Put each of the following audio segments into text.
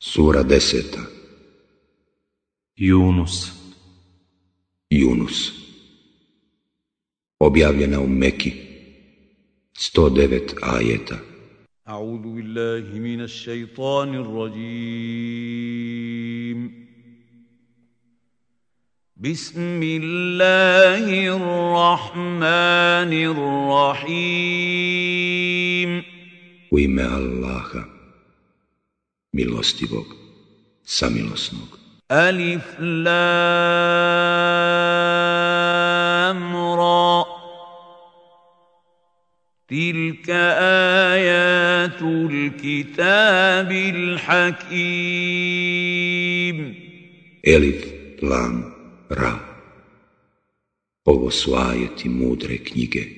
Sura deseta. Junus Junus Objavljena u Meki 109 ajeta. A'udhu billahi minas shaitanir rajim. Bismillahirrahmanirrahim. U ime Allaha milostivog, samilosnog. Alif Lam Ra. Tilka ajatul kitabil hakim. Elif Lam Ra. Ovo su ajeti mudre knjige.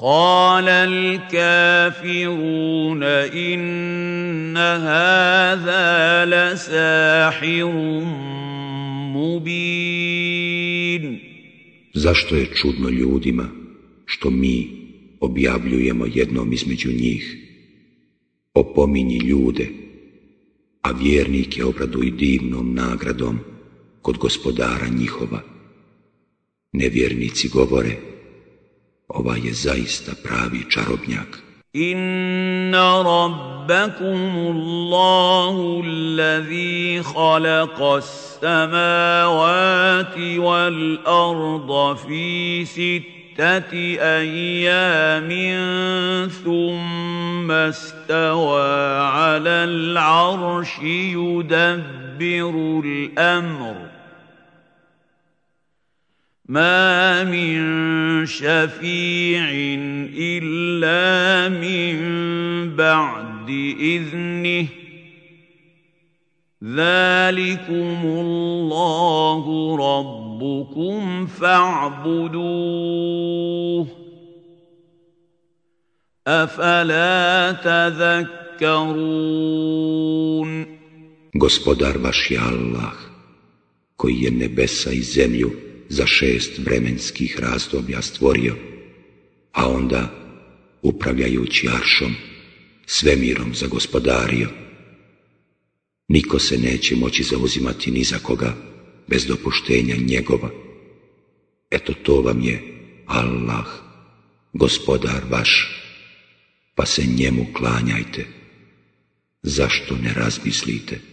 قال الكافرون إن هذا لساحر مبين Zašto je čudno ljudima što mi objavljujemo jednom između njih? Opominji ljude, a vjernike obraduj divnom nagradom kod gospodara njihova. Nevjernici govore, Ova je zaista pravi čarobnjak. إن ربكم الله الذي خلق السماوات والأرض في ستة أيام ثم استوى على العرش يدبر الأمر ما من شفيع إلا من بعد إذنه ذلكم الله ربكم فاعبدوه أفلا تذكرون Gospodar vaš je Allah, koji je nebesa i zemlju za šest vremenskih razdoblja stvorio, a onda, upravljajući aršom, svemirom zagospodario. Niko se neće moći zauzimati ni za koga bez dopuštenja njegova. Eto to vam je Allah, gospodar vaš, pa se njemu klanjajte. Zašto ne razmislite?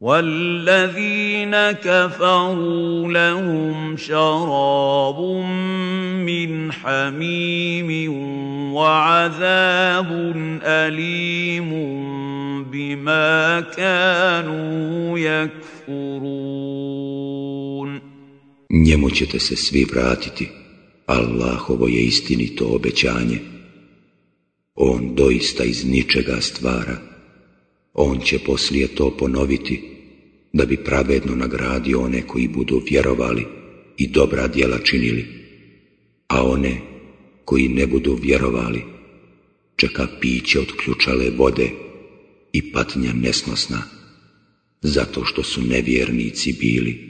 والذين كفروا لهم شراب من حميم وعذاب أليم بما كانوا يكفرون Njemu ćete se svi vratiti. Allahovo je istinito obećanje. On doista iz ničega stvara. On će poslije to ponoviti, da bi pravedno nagradio one koji budu vjerovali i dobra djela činili, a one koji ne budu vjerovali, čeka piće od ključale vode i patnja nesnosna, zato što su nevjernici bili.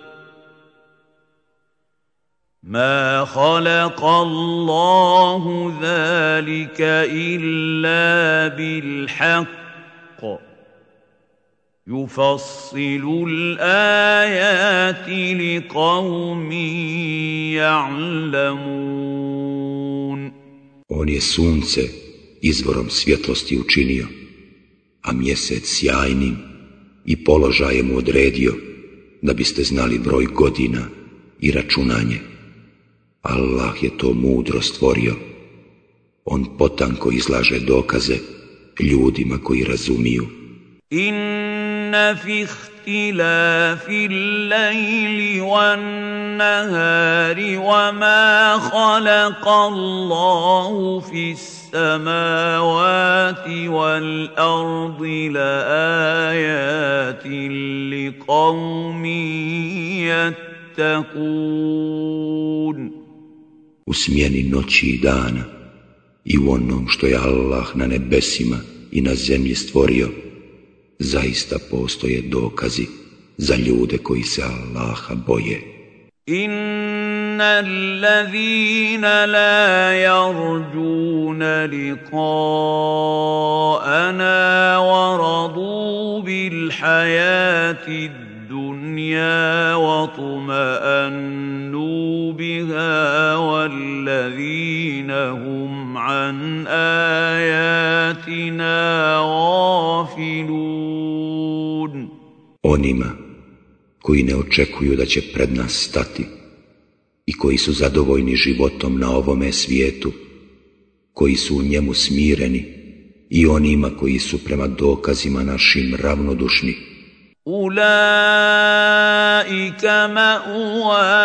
ما خلق الله ذلك الا بالحق يفصل الايات لقوم يعلمون On je sunce izvorom svjetlosti učinio, a mjesec sjajnim i položajem odredio, da biste znali broj godina i računanje. Allah je to mudro stvorio. On potanko izlaže dokaze ljudima koji razumiju. إن في اختلاف الليل والنهار وما خلق الله في السماوات والأرض لآيات لقوم يتقون U smjeni noći i dana i u onom što je Allah na nebesima i na zemlji stvorio, zaista postoje dokazi za ljude koji se Allaha boje. إن الذين لا يرجون لقاءنا ورضوا بالحياة الدنيا واطمأنوا بها والذين هم عن آياتنا غافلون Onima koji ne očekuju da će pred nas stati i koji su zadovoljni životom na ovome svijetu, koji su u njemu smireni i onima koji su prema dokazima našim ravnodušni. أولئك مأواهم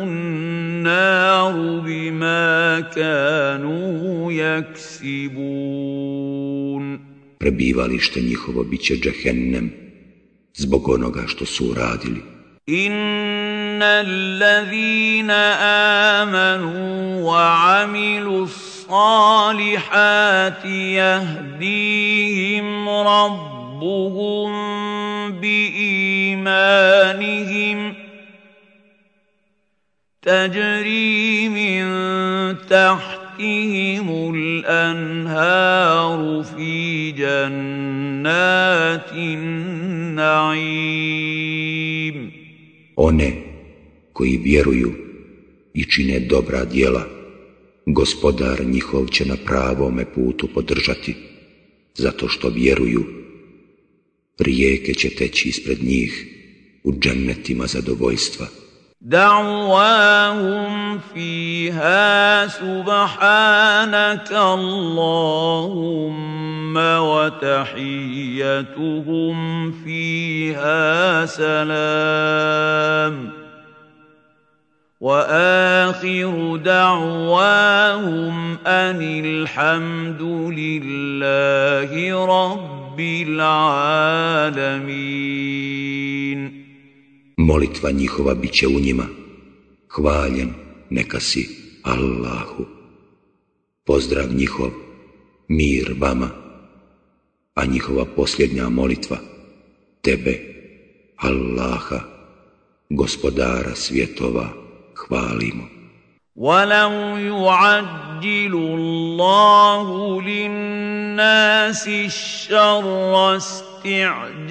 النار بما كانوا يكسبون Prebivalište njihovo bit će džehennem zbog onoga što su uradili. إن الذين آمنوا وعملوا الصالحات يهديهم ربهم بإيمانهم تجري من تحتهم الأنهار في جنات النعيم One koji vjeruju i čine dobra djela, gospodar njihov će na pravome putu podržati, zato što vjeruju. Rijeke će teći ispred njih u džennetima zadovoljstva. دعواهم فيها سبحانك اللهم وتحيتهم فيها سلام واخر دعواهم ان الحمد لله رب alamin. Molitva njihova biće u njima. Hvaljen neka si Allahu. Pozdrav njihov, mir vama. A njihova posljednja molitva, tebe, Allaha, gospodara svjetova, hvalimo. ولو يعجل الله للناس الشر استعجالهم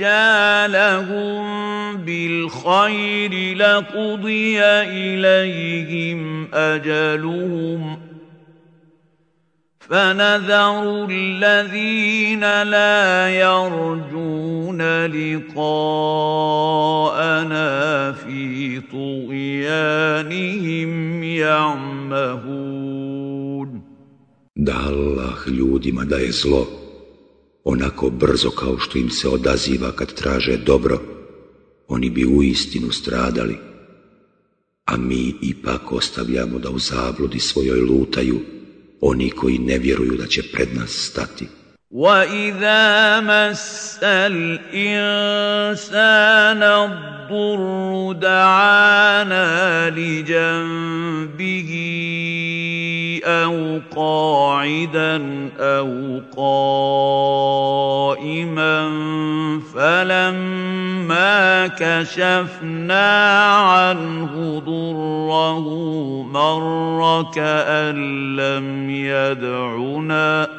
بالخير لقضي اليهم اجلهم فنذر الذين لا يرجون لقاءنا في طغيانهم يعمهون Da Allah ljudima daje zlo, onako brzo kao što im se odaziva kad traže dobro, oni bi u istinu stradali, a mi ipak ostavljamo da u zabludi svojoj lutaju oni koji ne vjeruju da će pred nas stati. واذا مس الانسان الضر دعانا لجنبه أو قاعدا أو قائما فلما كشفنا عنه ضره مر كأن لم يدعنا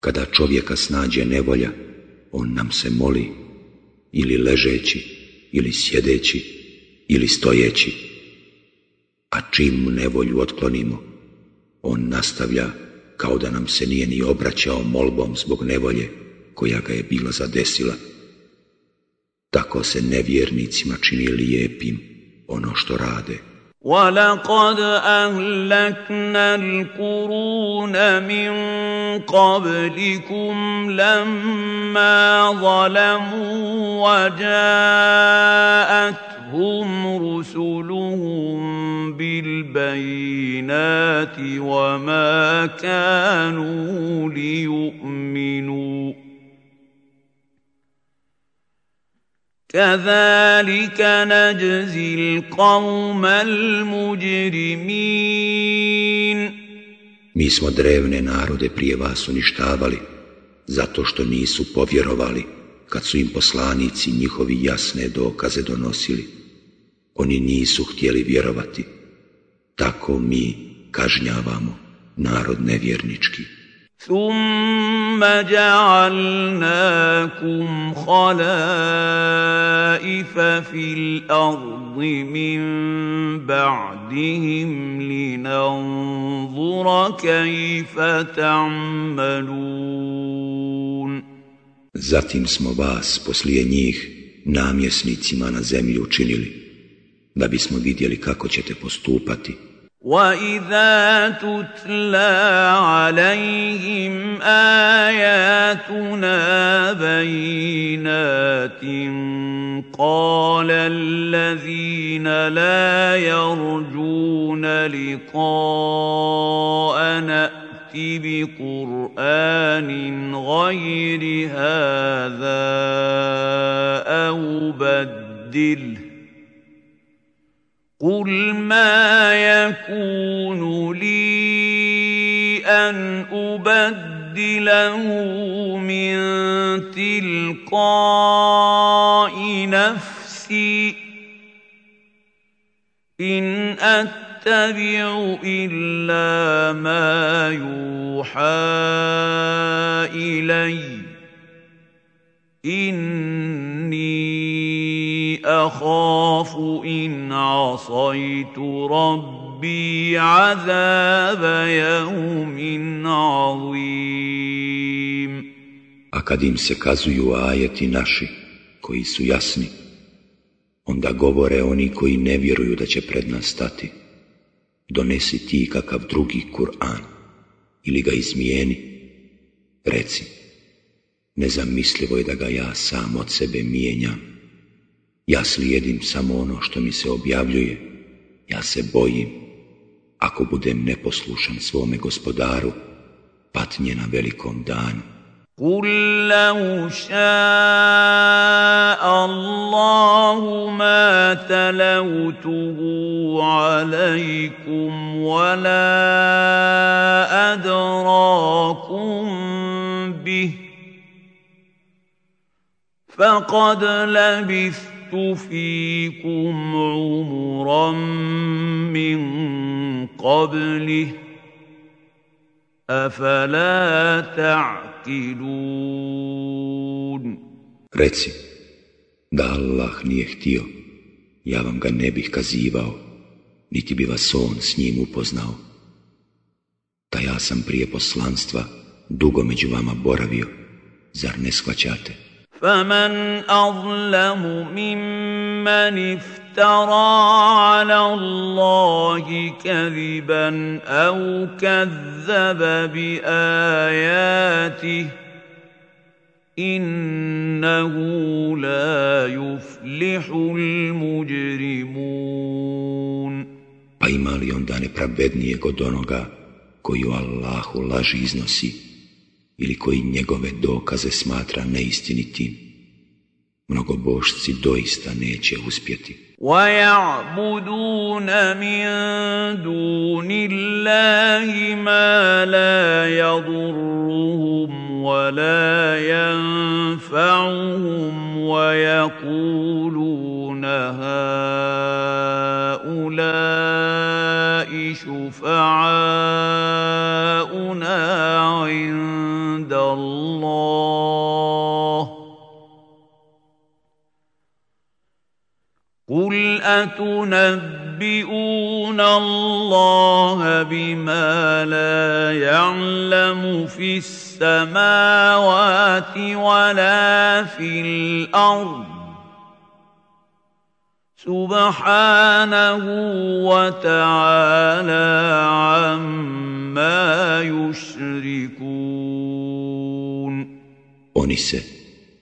Kada čovjeka snađe nevolja, on nam se moli, ili ležeći, ili sjedeći, ili stojeći. A čim mu nevolju otklonimo, on nastavlja kao da nam se nije ni obraćao molbom zbog nevolje koja ga je bila zadesila. Tako se nevjernicima čini lijepim ono što rade. ولقد أهلكنا القرون من قبلكم لما ظلموا وجاءتهم رسلهم بالبينات وما كانوا ليؤمنوا كذلك نجزي القوم المجرمين Mi smo drevne narode prije vas uništavali, zato što nisu povjerovali, kad su im poslanici njihovi jasne dokaze donosili. Oni nisu htjeli vjerovati. Tako mi kažnjavamo narod nevjernički. ثم جعلناكم خلائف في الأرض من بعدهم لننظر كيف تعملون Zatim smo vas poslije njih namjesnicima na zemlji učinili, da bismo vidjeli kako ćete postupati. واذا تتلى عليهم اياتنا بينات قال الذين لا يرجون لقاءنا ائت بقران غير هذا أو بدله قل ما يكون لي ان ابدله من تلقاء نفسي ان اتبع الا ما يوحى الي إني أخاف إن عصيت ربي عذاب يوم عظيم A kad im se kazuju ajeti naši, koji su jasni, onda govore oni koji ne vjeruju da će pred nas stati. Donesi ti kakav drugi Kur'an ili ga izmijeni. Reci, Nezamislivo je da ga ja sam od sebe mijenjam. Ja slijedim samo ono što mi se objavljuje. Ja se bojim, ako budem neposlušan svome gospodaru, patnje na velikom danu. قل لو شاء الله ما تلوته عليكم ولا أدراكم به فقد لبثت فيكم عمرا من قبله أفلا تعقلون Reci, da Allah nije htio, ja vam ga ne bih kazivao, niti bi vas on s njim upoznao. Da ja sam prije poslanstva dugo među vama boravio, zar ne shvaćate? فمن أظلم ممن افترى على الله كذبا أو كذب بآياته إنه لا يفلح المجرمون. Pa ima li onda nepravednijeg od onoga koji u Allahu laži iznosi? ili koji njegove dokaze smatra neistinitim? Mnogobošci doista neće uspjeti. ويعبدون من دون الله ما لا يضرهم ولا ينفعهم ويقولون هؤلاء شفعاؤنا قل اتنبئون الله بما لا يعلم في السماوات ولا في الأرض سبحانه وتعالى عما يشركون. Oni se,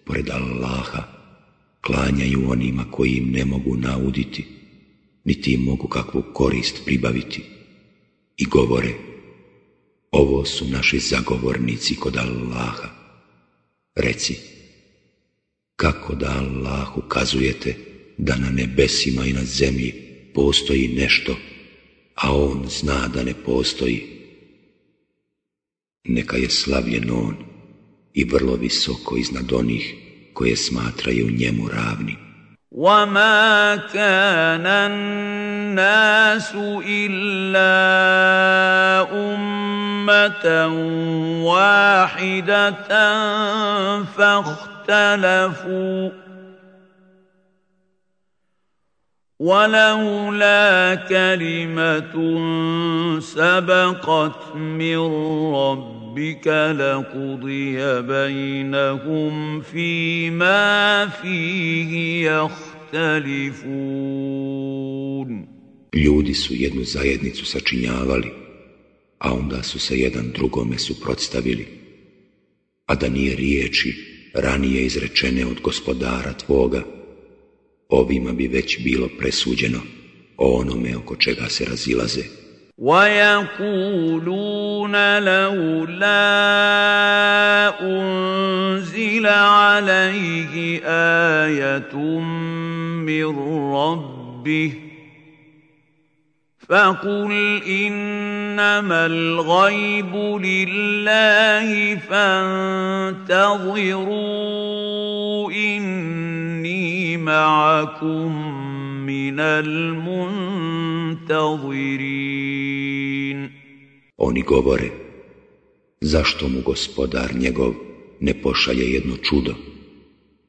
pored Allaha, klanjaju onima koji im ne mogu nauditi, niti im mogu kakvu korist pribaviti. I govore, ovo su naši zagovornici kod Allaha. Reci, kako da Allah ukazujete da na nebesima i na zemlji postoji nešto, a On zna da ne postoji. Neka je slavljen On i vrlo visoko iznad onih koje smatraju njemu ravni. وما كان الناس الا امه واحدة فاختلفوا ولولا كلمه سبقت من ربك لقضي بينهم فيما فيه يختلفون Ljudi su jednu zajednicu sačinjavali, a onda su se jedan drugome suprotstavili. A da nije riječi ranije izrečene od gospodara tvoga, ovima bi već bilo presuđeno o onome oko čega se razilaze. ويقولون لولا أنزل عليه آية من ربه فقل إنما الغيب لله فانتظروا إني معكم من المنتظرين Oni govore, zašto mu gospodar njegov ne pošalje jedno čudo?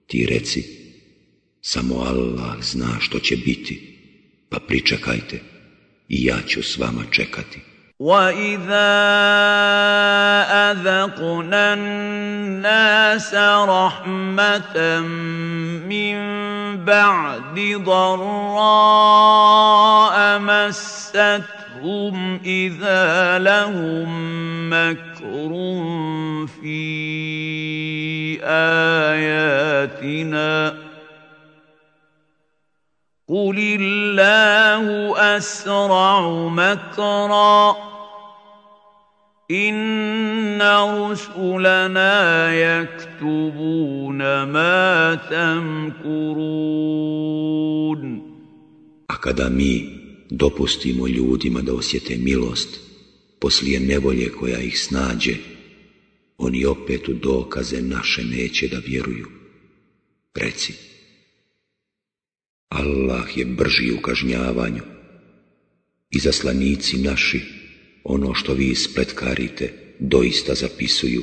Ti reci, samo Allah zna što će biti, pa pričekajte i ja ću s vama čekati. واذا اذقنا الناس رحمه من بعد ضراء مستهم إذا لهم مكر في آياتنا. قل الله اسرع مكرا. ان رسلنا يكتبون ما تمكرون A kada mi dopustimo ljudima da osjete milost, poslije nevolje koja ih snađe, oni opet u dokaze naše neće da vjeruju. Reci, Allah je brži u kažnjavanju i zaslanici naši ono što vi ispletkarite doista zapisuju.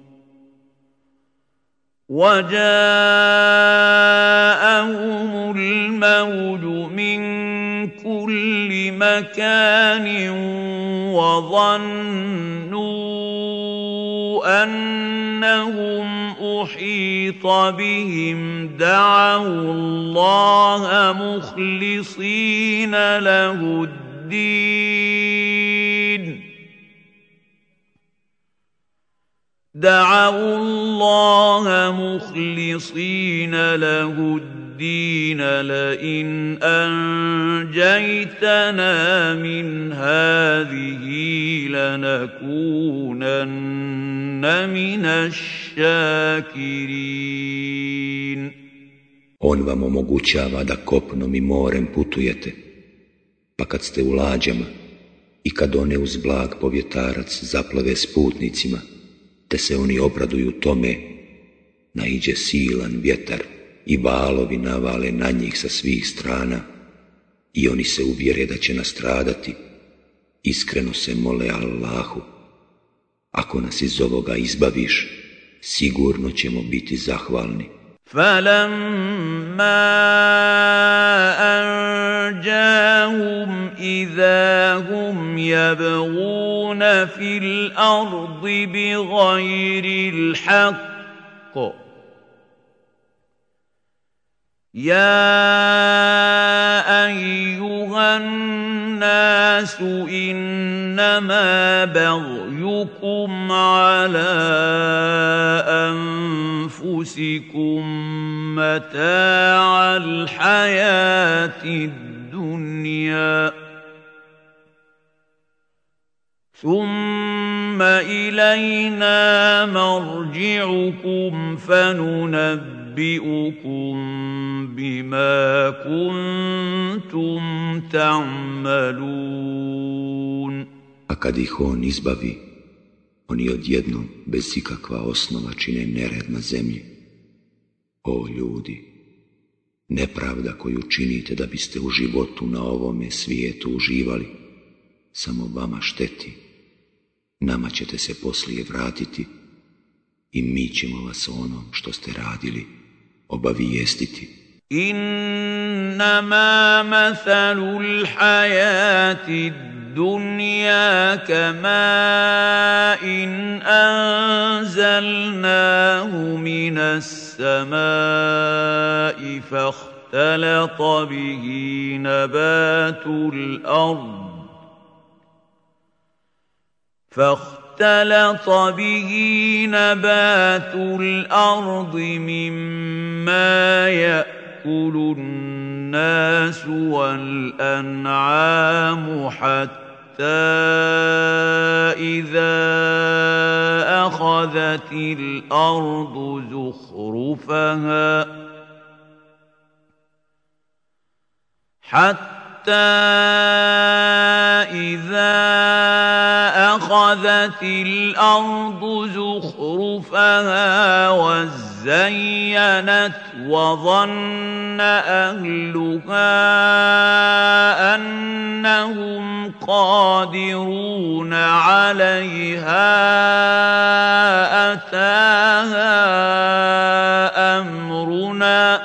وجاءهم الموج من كل مكان وظنوا أنهم أحيط بهم. دعوا الله مخلصين له الدين. دعوا الله مخلصين له الدين لئن انجيتنا من هذه لنكونن من الشاكرين On vam omogućava da kopnom i morem putujete, pa kad ste u lađama i kad one uz blag povjetarac zaplave s putnicima, te se oni obraduju tome, naiđe silan vjetar i valovi navale na njih sa svih strana i oni se uvjere da će nastradati, iskreno se mole Allahu. Ako nas iz ovoga izbaviš, sigurno ćemo biti zahvalni. فلما أنجاهم إذا هم يبغون في الأرض بغير الحق. يا أيها الناس إنما بغيكم على أنفسكم متاع الحياة الدنيا. ثم إلينا مرجعكم فننبئكم بما كنتم تعملون A kad ih on izbavi, oni odjednom bez ikakva osnova čine nered na zemlji. O ljudi, nepravda koju činite da biste u životu na ovome svijetu uživali, samo vama šteti. Nama ćete se poslije vratiti i mi ćemo vas onom što ste radili obavijestiti. إنما مثل الحياة الدنيا كماء أنزلناه من السماء فاختلط به نبات الأرض فاختلط به نبات الأرض مما يأكل الناس والأنعام حتى إذا أخذت الأرض زخرفها حتى إذا أخذت الأرض زخرفها وزينت وظن أهلها أنهم قادرون عليها أتاها أمرنا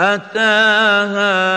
أتاها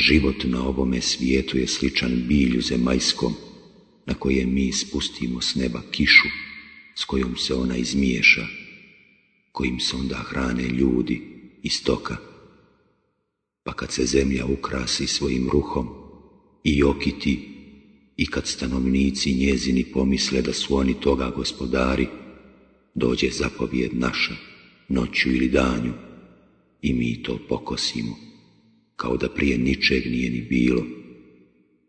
Život na ovome svijetu je sličan bilju zemaljskom, na koje mi spustimo s neba kišu, s kojom se ona izmiješa, kojim se onda hrane ljudi i stoka. Pa kad se zemlja ukrasi svojim ruhom i okiti i kad stanovnici njezini pomisle da su oni toga gospodari, dođe zapovjed naša, noću ili danju, i mi to pokosimo, kao da prije ničeg nije ni bilo.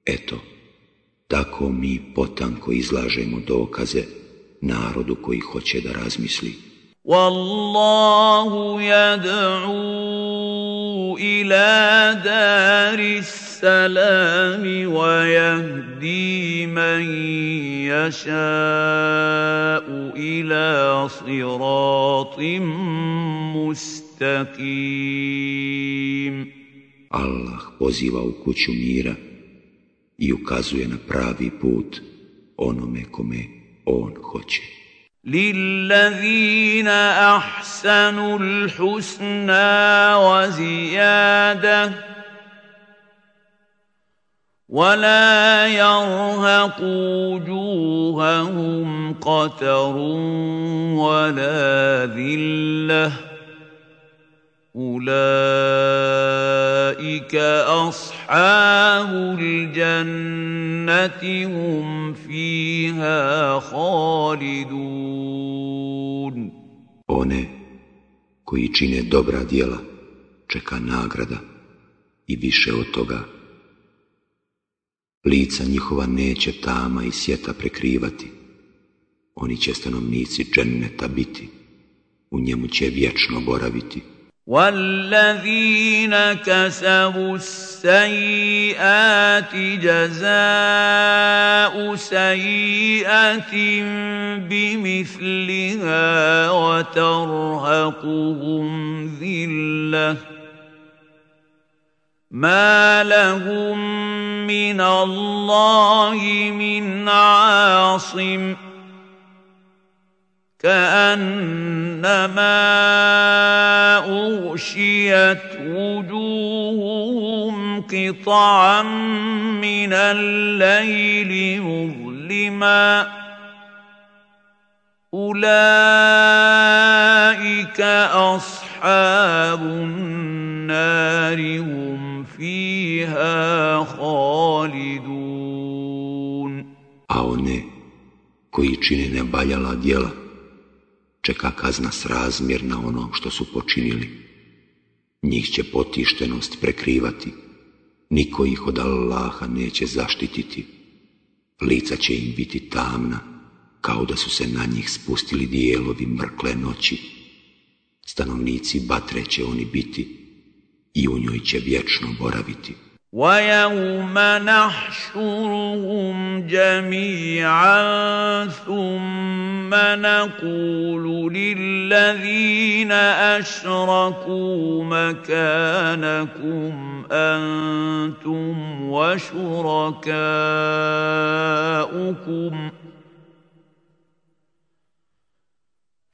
Eto, tako mi potanko izlažemo dokaze narodu koji hoće da razmisli. Wallahu yad'u ila daris salami wa yahdi man yasha'u ila siratin mustaqim. Allah poziva u kuću mira i ukazuje na pravi put onome kome on hoće. للذين احسنوا الحسنى وزياده ولا يرهق وجوههم قتر ولا ذله اولئك اصحاب الجنه هم فيها خالدون One koji čine dobra djela čeka nagrada i više od toga. Lica njihova neće tama i sjeta prekrivati. Oni će stanovnici dženneta biti. U njemu će vječno boraviti. والذين كسبوا السيئات جزاء سيئة بمثلها وترهقهم ذلة. ما لهم من الله من عاصم. كأنما أغشيت وجوههم قطعا من الليل مظلما. أولئك أصحاب النار هم فيها خالدون. A one koji čine nebaljala djela čeka kazna srazmjerna onom što su počinili. Njih će potištenost prekrivati, niko ih od Allaha neće zaštititi. Lica će im biti tamna, kao da su se na njih spustili dijelovi mrkle noći. Stanovnici batre će oni biti i u njoj će vječno boraviti. ويوم نحشرهم جميعا ثم نقول للذين أشركوا مكانكم أنتم وشركاؤكم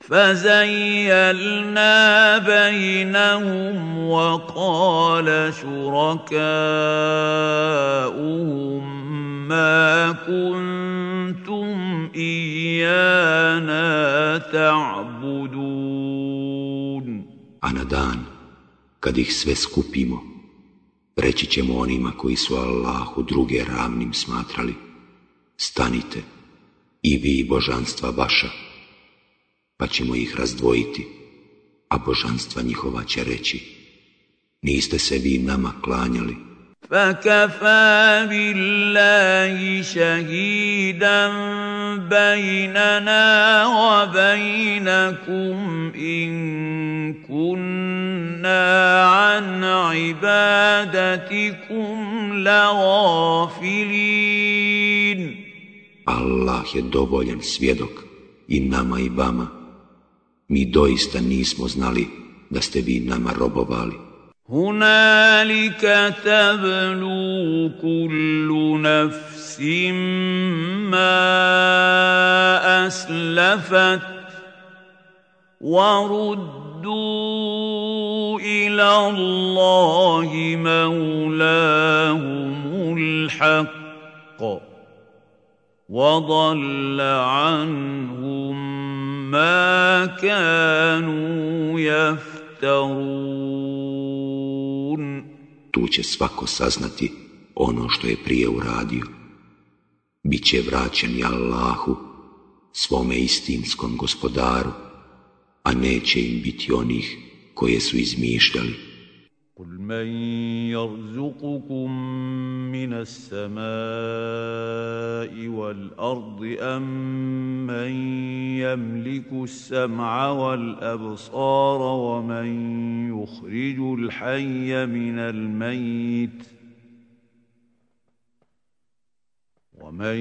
فزيلنا بينهم وقال شركاؤهم ما كنتم ايانا تعبدون A na dan, kad ih sve skupimo, reći ćemo onima koji su Allahu druge ravnim smatrali, stanite i vi božanstva vaša, pa ćemo ih razdvojiti, a božanstva njihova će reći, niste se vi nama klanjali. فكفى بالله شهيدا بيننا وبينكم ان كنا عن عبادتكم لغافلين Allah je dovoljan svjedok i nama i vama Mi doista nismo znali da ste vi nama robovali. هنالك تبلو كل نفس ما اسلفت وردوا إلى الله مولاهم الحق وضل عنهم ما كانوا يفترون تفترون Tu će svako saznati ono što je prije uradio. Biće vraćeni Allahu, svome istinskom gospodaru, a neće im biti onih koje su izmišljali. قل من يرزقكم من السماء والارض ام من يملك السمع والابصار ومن يخرج الحي من الميت ومن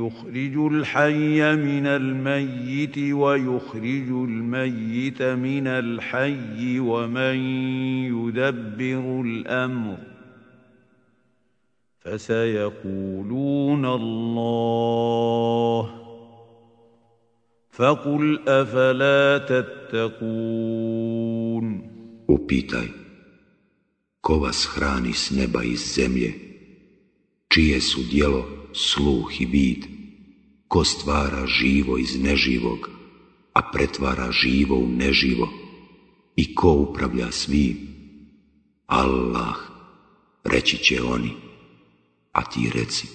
يخرج الحي من الميت ويخرج الميت من الحي ومن يدبر الأمر فسيقولون الله فقل أفلا تتقون Upitaj, ko vas hrani s neba i z zemlje, čije su djelo sluh i vid, ko stvara živo iz neživog, a pretvara živo u neživo, i ko upravlja svim? Allah, reći će oni, a ti reci,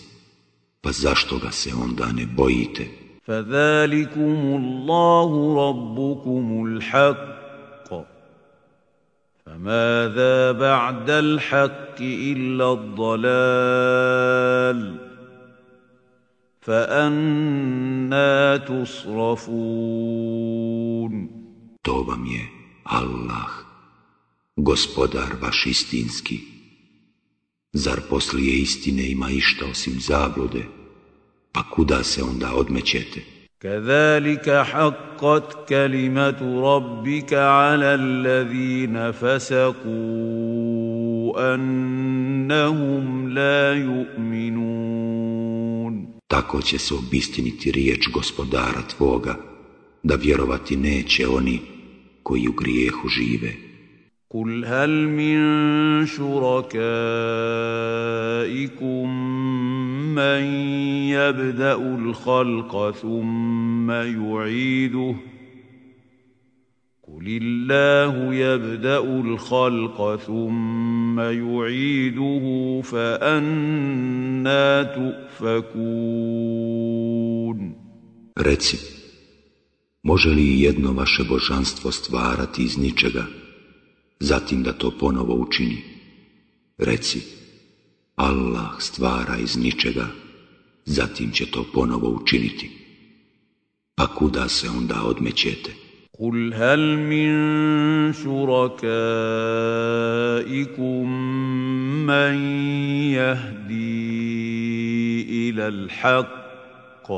pa zašto ga se onda ne bojite? فذلكم الله ربكم الحق فماذا بعد الحق الا الضلال فأنا تصرفون To vam je Allah, gospodar vaš istinski. Zar poslije istine ima išta osim zablude? Pa kuda se onda odmećete? كذلك حقت كلمة ربك على الذين فسقوا أنهم لا يؤمنون Tako će se obistiniti riječ gospodara tvoga, da vjerovati neće oni koji u grijehu žive. قل هل من شركائكم من يبدا الخلق ثم يعيده قل الله يبدا الخلق ثم يعيده فانا تؤفكون Reci, može li jedno vaše božanstvo stvarati iz ničega, zatim da to ponovo učini? Reci, Allah stvara iz ničega, zatim će to ponovo učiniti. Pa kuda se onda odmećete? قل هل من شركائكم من يهدي إلى الحق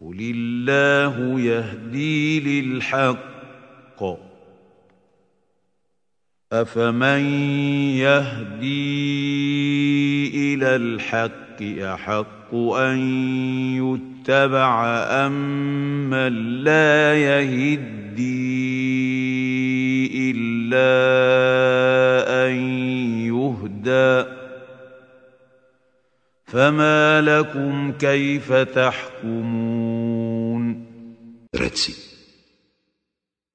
قل الله يهدي للحق افمن يهدي إلى الحق احق ان يتبع امن لا يهدي الا ان يهدى فما لكم كيف تحكمون Reci,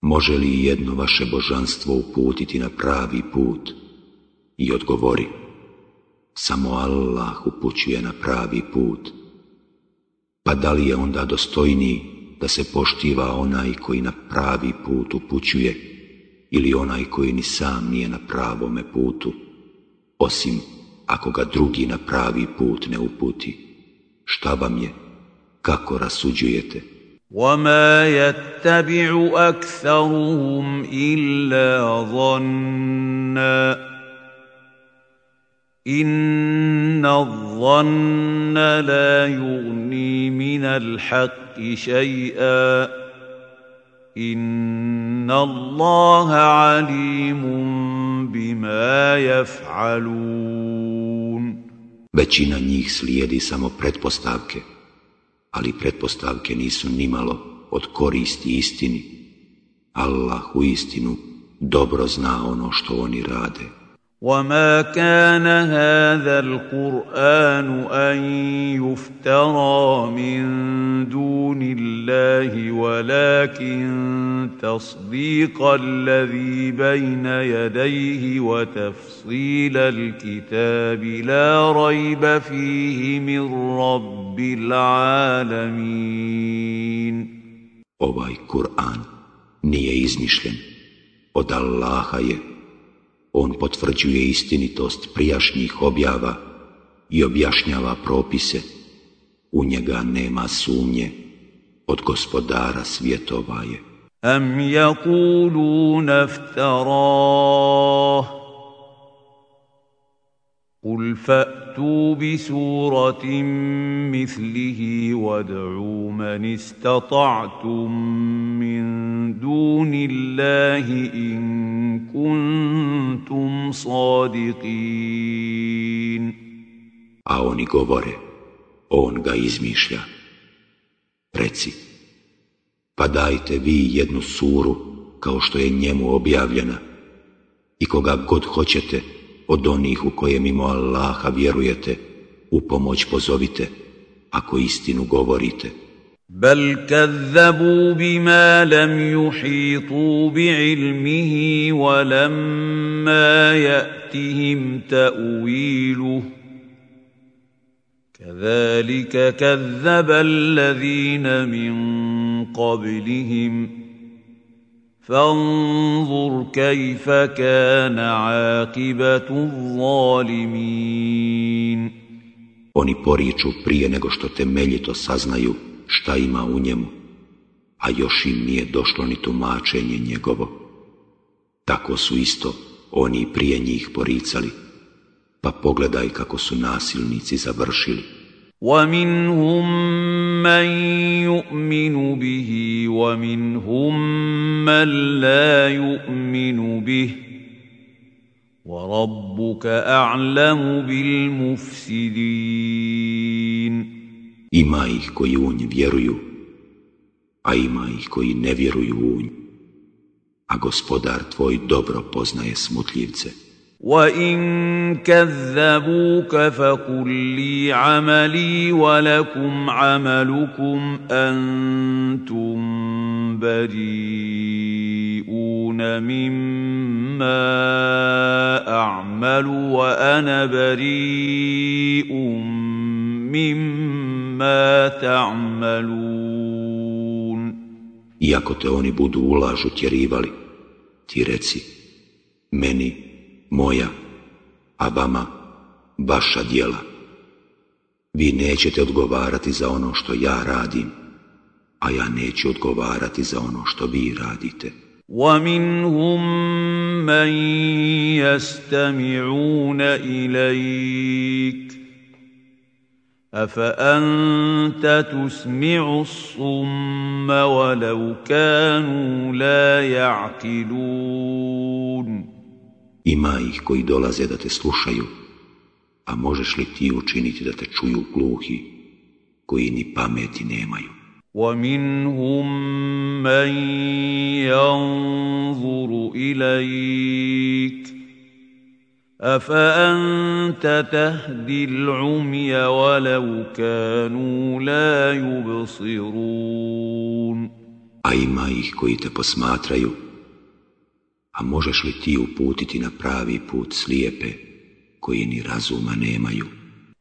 može li jedno vaše božanstvo uputiti na pravi put? I odgovori, samo Allah upućuje na pravi put. Pa da li je onda dostojniji da se poštiva onaj koji na pravi put upućuje ili onaj koji ni sam nije na pravome putu, osim ako ga drugi na pravi put ne uputi? Šta vam je? Kako rasuđujete? وما يتبع اكثرهم الا ظنا ان الظن لا يغني من الحق شيئا ان الله عليم بما يفعلون Većina njih slijedi samo pretpostavke, ali pretpostavke nisu nimalo od koristi istini. Allah u istinu dobro zna ono što oni rade. وما كان هذا القران ان يفترى من دون الله ولكن تصديق الذي بين يديه وتفصيل الكتاب لا ريب فيه من رب العالمين. Ovaj Kur'an nije izmišljen, od Allaha je On potvrđuje istinitost prijašnjih objava i objašnjava propise. U njega nema sumnje, od gospodara svjetova je. Am yakuluna iftarah فأتوا بسورة مثله وادعوا من استطعتم من دون الله إن كنتم صادقين A oni govore, on ga izmišlja. Reci, pa dajte vi jednu suru kao što je njemu objavljena i koga god hoćete od onih u koje mimo Allaha vjerujete, u pomoć pozovite, ako istinu govorite. بل كذبوا بما لم يحيطوا بعلمه ولما ياتهم تاويله كذلك كذب الذين من قبلهم فانظر كيف كان عاقبه الظالمين Oni poriču prije nego što temeljito saznaju šta ima u njemu, a još im nije došlo ni tumačenje njegovo. Tako su isto oni prije njih poricali, pa pogledaj kako su nasilnici završili. ومنهم من يؤمن به ومنهم من لا يؤمن به وربك أعلم بالمفسدين Ima ih koji u nj vjeruju, a ima ih koji ne vjeruju u nj. A gospodar tvoj dobro poznaje smutljivce. وَإِن كَذَّبُوكَ فَقُل لِّي عَمَلِي وَلَكُمْ عَمَلُكُمْ أَنتُم بَرِيئُونَ مِمَّا أَعْمَلُ وَأَنَا بَرِيءٌ مِّمَّا تَعْمَلُونَ Iako te oni budu ulažu tjerivali, ti reci, meni moja, a vama vaša djela. Vi nećete odgovarati za ono što ja radim, a ja neću odgovarati za ono što vi radite. وَمِنْهُمْ مَنْ يَسْتَمِعُونَ إِلَيْكَ أَفَأَنْتَ تُسْمِعُ الصُّمَّ وَلَوْ كَانُوا لَا يَعْقِلُونَ Ima ih koji dolaze da te slušaju, a možeš li ti učiniti da te čuju gluhi, koji ni pameti nemaju? وَمِنْهُمْ مَنْ يَنْظُرُ إِلَيْكَ أَفَأَنْتَ تَهْدِي الْعُمْيَ وَلَوْ كَانُوا لَا يُبْصِرُونَ A ima ih koji te posmatraju, a možeš li ti uputiti na pravi put slijepe, koji ni razuma nemaju?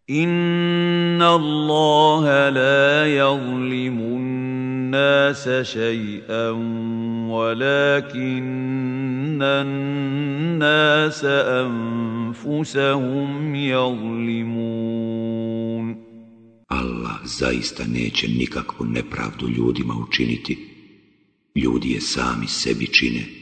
Inna Allaha la yazlimu an-nasa shay'an walakinna an-nasa anfusahum yazlimun Allah zaista neće nikakvu nepravdu ljudima učiniti. Ljudi je sami sebi čine.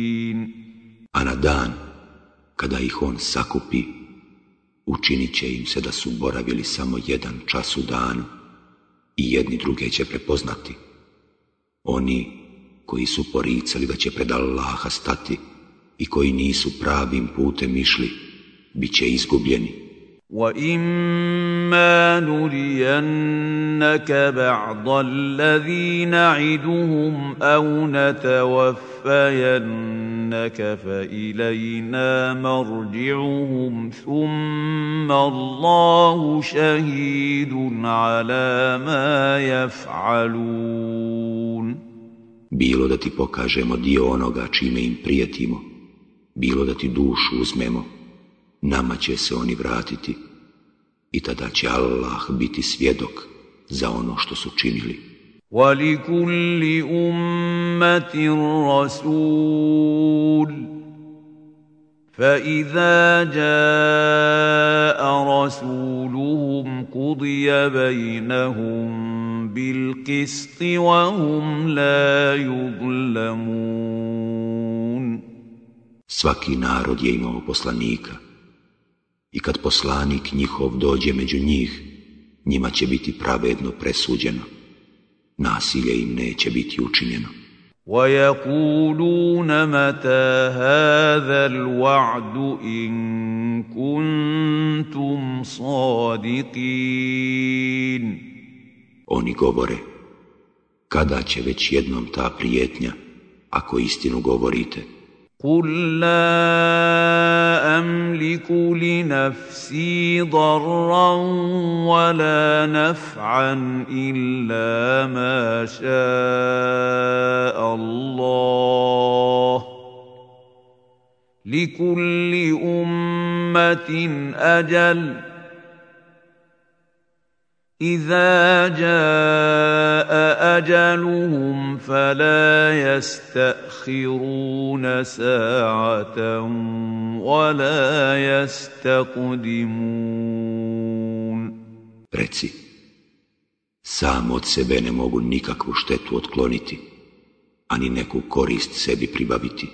a na dan kada ih on sakupi učinit će im se da su boravili samo jedan čas u danu i jedni druge će prepoznati. Oni koji su poricali da će pred Allaha stati i koji nisu pravim putem išli, bit će izgubljeni. وَإِمَّا نُرِيَنَّكَ بَعْضَ الَّذِي نَعِدُهُمْ أَوْ نَتَوَفَّيَنَّكَ فَإِلَيْنَا مَرْجِعُهُمْ ثُمَّ اللَّهُ شَهِيدٌ عَلَى مَا يَفْعَلُونَ Bilo da ti pokažemo dio onoga čime im prijetimo, bilo da ti dušu uzmemo, nama će se oni vratiti i tada će Allah biti svjedok za ono što su činili. وَلِكُلِّ أُمَّةٍ رَسُولٌ فَإِذَا جَاءَ رَسُولُهُمْ قُضِيَ بَيْنَهُم بِالْقِسْطِ وَهُمْ لَا يُظْلَمُونَ Svaki narod je imao poslanika i kad poslanik njihov dođe među njih, njima će biti pravedno presuđeno. Nasilje im neće biti učinjeno. وَيَقُولُونَ مَتَى هَذَا الْوَعْدُ إِن كُنتُمْ صَادِقِينَ Oni govore, kada će već jednom ta prijetnja, ako istinu govorite, قل لا املك لنفسي ضرا ولا نفعا الا ما شاء الله لكل امه أجل إذا جاء أجلهم فلا يستأخرون ساعة ولا يستقدمون Reci, sam od sebe ne mogu nikakvu štetu otkloniti, ani neku korist sebi pribaviti.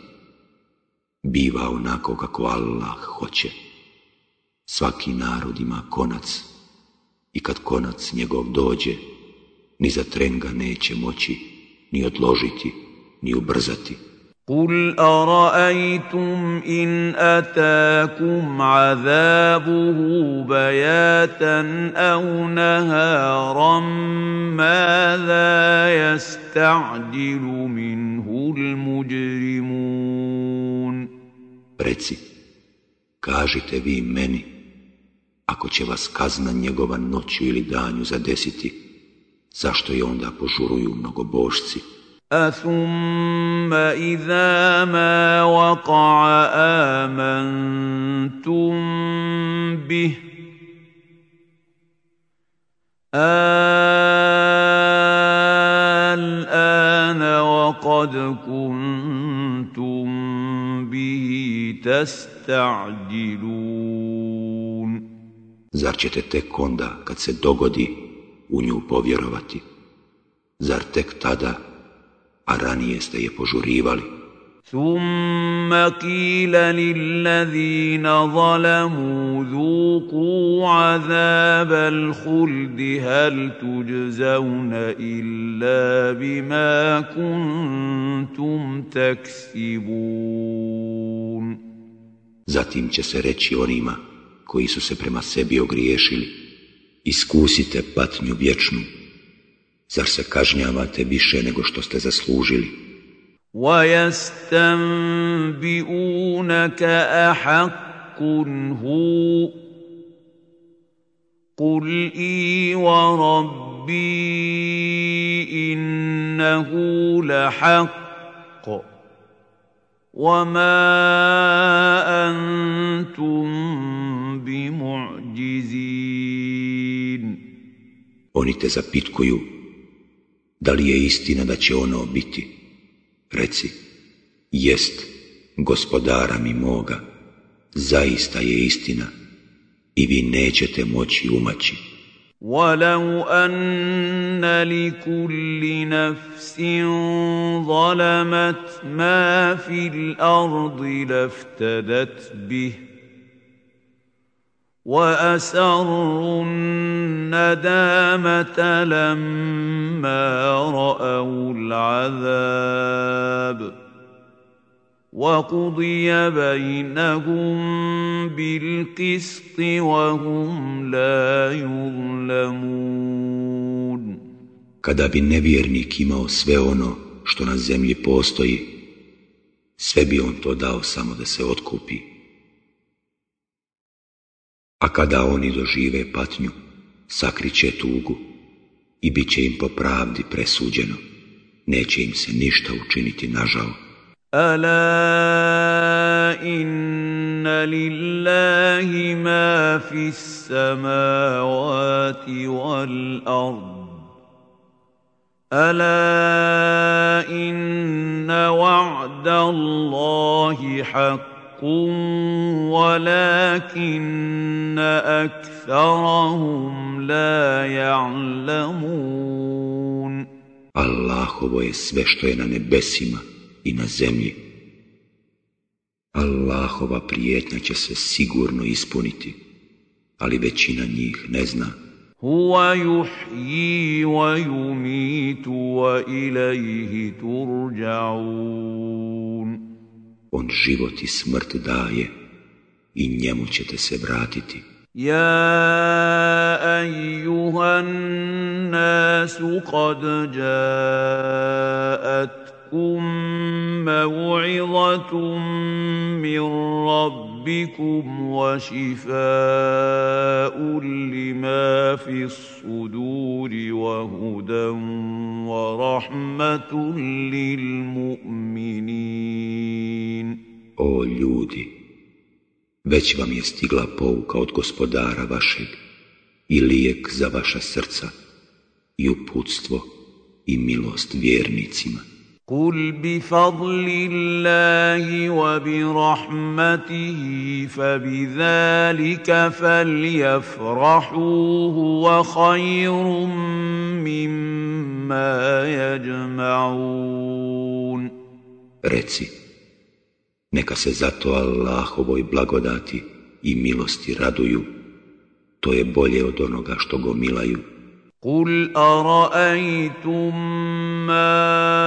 Biva onako kako Allah hoće. Svaki narod ima konac, i kad konac njegov dođe, ni za tren ga neće moći ni odložiti, ni ubrzati. قل أرأيتم إن أتاكم عذابه بياتا أو نهارا ماذا يستعجل منه المجرمون Reci, kažite vi meni, ako će vas kazna njegova noću ili danju zadesiti, zašto je onda požuruju mnogobošci? أثم إذا ما وقع آمنتم به الآن وقد كنتم به تستعجلون Zar ćete tek onda, kad se dogodi, u nju povjerovati? Zar tek tada, a ranije ste je požurivali? ثم قيل للذين ظلموا ذوقوا عذاب الخلد هل تجزون إلا بما كنتم تكسبون Zatim će se reći onima koji su se prema sebi ogriješili, iskusite patnju vječnu, zar se kažnjavate više nego što ste zaslužili? ويستنبئونك أحق هو قل إي وربي إنه لحق وما أنتم بمعجزين Oni te zapitkuju, da li je istina da će ono biti? Reci, jest, gospodara mi moga, zaista je istina i vi nećete moći umaći. ولو أن لكل نفس ظلمت ما في الأرض لافتدت به واسروا الندامه لما راوا العذاب وقضي بينهم بالقسط وهم لا يظلمون Kada bi nevjernik imao sve ono što na zemlji postoji, sve bi on to dao samo da se otkupi. A kada oni dožive patnju, sakriće tugu i bit će im po pravdi presuđeno. Neće im se ništa učiniti nažao. Ala inna lillahi ma fi samavati wal ard. Ala inna wa'da Allahi haqq ولكن أكثرهم لا يعلمون Allahovo je sve što je na nebesima i na zemlji. Allahova prijetnja će se sigurno ispuniti, ali većina njih ne zna. Huwa yuhyi wa yumitu wa ilaihi turja'un. on život i smrt daje i njemu ćete se vratiti. Ja ejuhan nasu kad džaatkum mev'izatum min rabbi fi suduri wa hudan wa rahmatun lil mu'minin. O ljudi, već vam je stigla pouka od gospodara vašeg i lijek za vaša srca i uputstvo i milost vjernicima. قل بفضل الله وبرحمته فبذلك فليفرحوا هو خير مما يجمعون Reci, neka se zato Allahovoj blagodati i milosti raduju, to je bolje od onoga što gomilaju. قل أرأيتم ما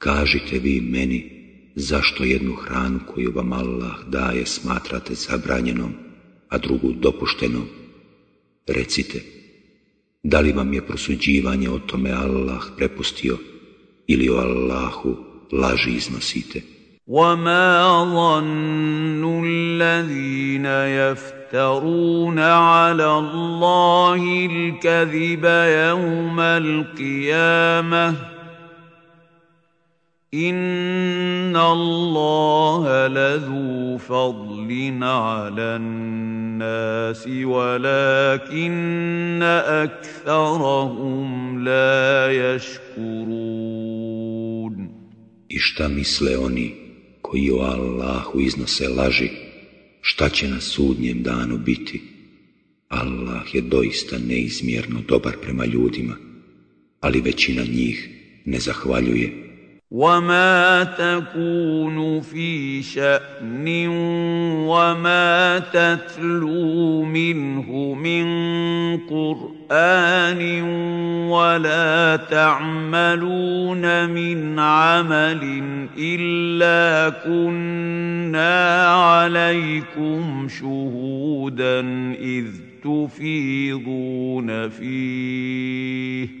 kažite vi meni zašto jednu hranu koju vam Allah daje smatrate zabranjenom, a drugu dopuštenom. Recite, da li vam je prosuđivanje o tome Allah prepustio ili o Allahu laži iznosite? وما ظن الذين يفترون على الله الكذب يوم القيامه ان الله لذو فضل على الناس ولكن اكثرهم لا يشكرون I šta misle oni koji o Allahu iznose laži, šta će na sudnjem danu biti? Allah je doista neizmjerno dobar prema ljudima, ali većina njih ne zahvaljuje. وما تكون في شأن وما تتلو منه من قرآن ولا تعملون من عمل إلا كنا عليكم شهودا إذ تفيضون فيه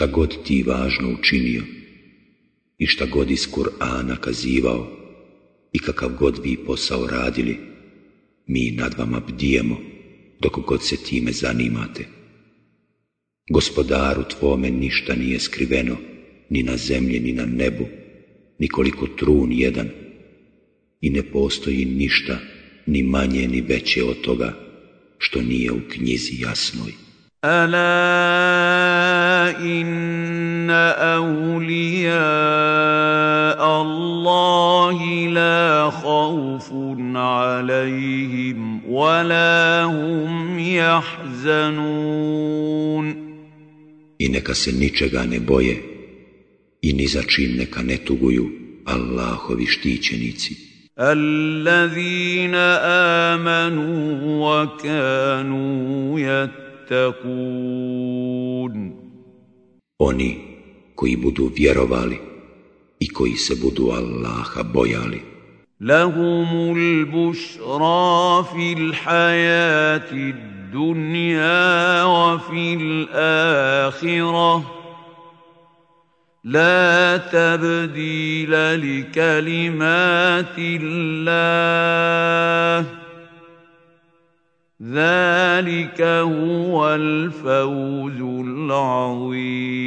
šta god ti važno učinio i šta god iz Kur'ana kazivao i kakav god vi posao radili, mi nad vama bdijemo dok god se time zanimate. Gospodaru tvome ništa nije skriveno, ni na zemlji, ni na nebu, ni koliko trun jedan, i ne postoji ništa, ni manje, ni veće od toga, što nije u knjizi jasnoj. إن أولياء الله لا خوف عليهم ولا هم يحزنون I neka se ničega ne boje i ni za čim neka ne tuguju Allahovi štićenici. الذين آمنوا وكانوا يتقون Oni koji budu vjerovali i koji se budu Allaha bojali. لهم البشرى في الحياة الدنيا وفي الآخرة لا تبديل لكلمات الله ذلك هو الفوز العظيم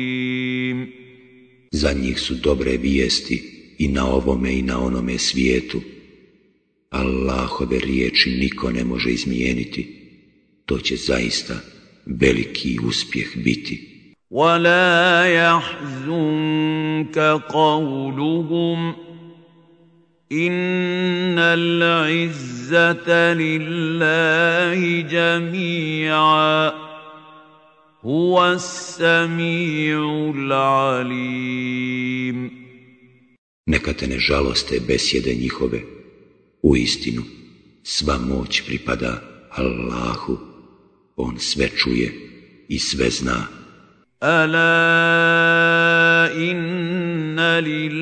Za njih su dobre vijesti i na ovome i na onome svijetu. Allahove riječi niko ne može izmijeniti. To će zaista veliki uspjeh biti. ولا يحزنك قولهم إن العزة لله جميعا هو السميع العليم Neka te ne žaloste besjede njihove. U istinu, sva moć pripada Allahu. On sve čuje i sve zna. ألا إن لله من في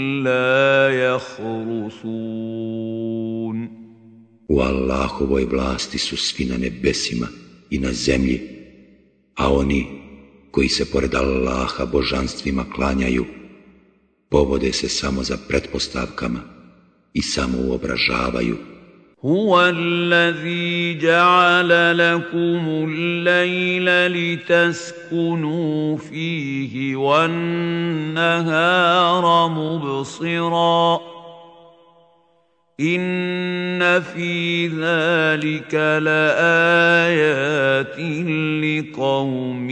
la yahrusun. U Allahovoj vlasti su svi na nebesima i na zemlji, a oni koji se pored Allaha božanstvima klanjaju, povode se samo za pretpostavkama i samo uobražavaju هو الذي جعل لكم الليل لتسكنوا فيه والنهار مبصرا. إن في ذلك لآيات لقوم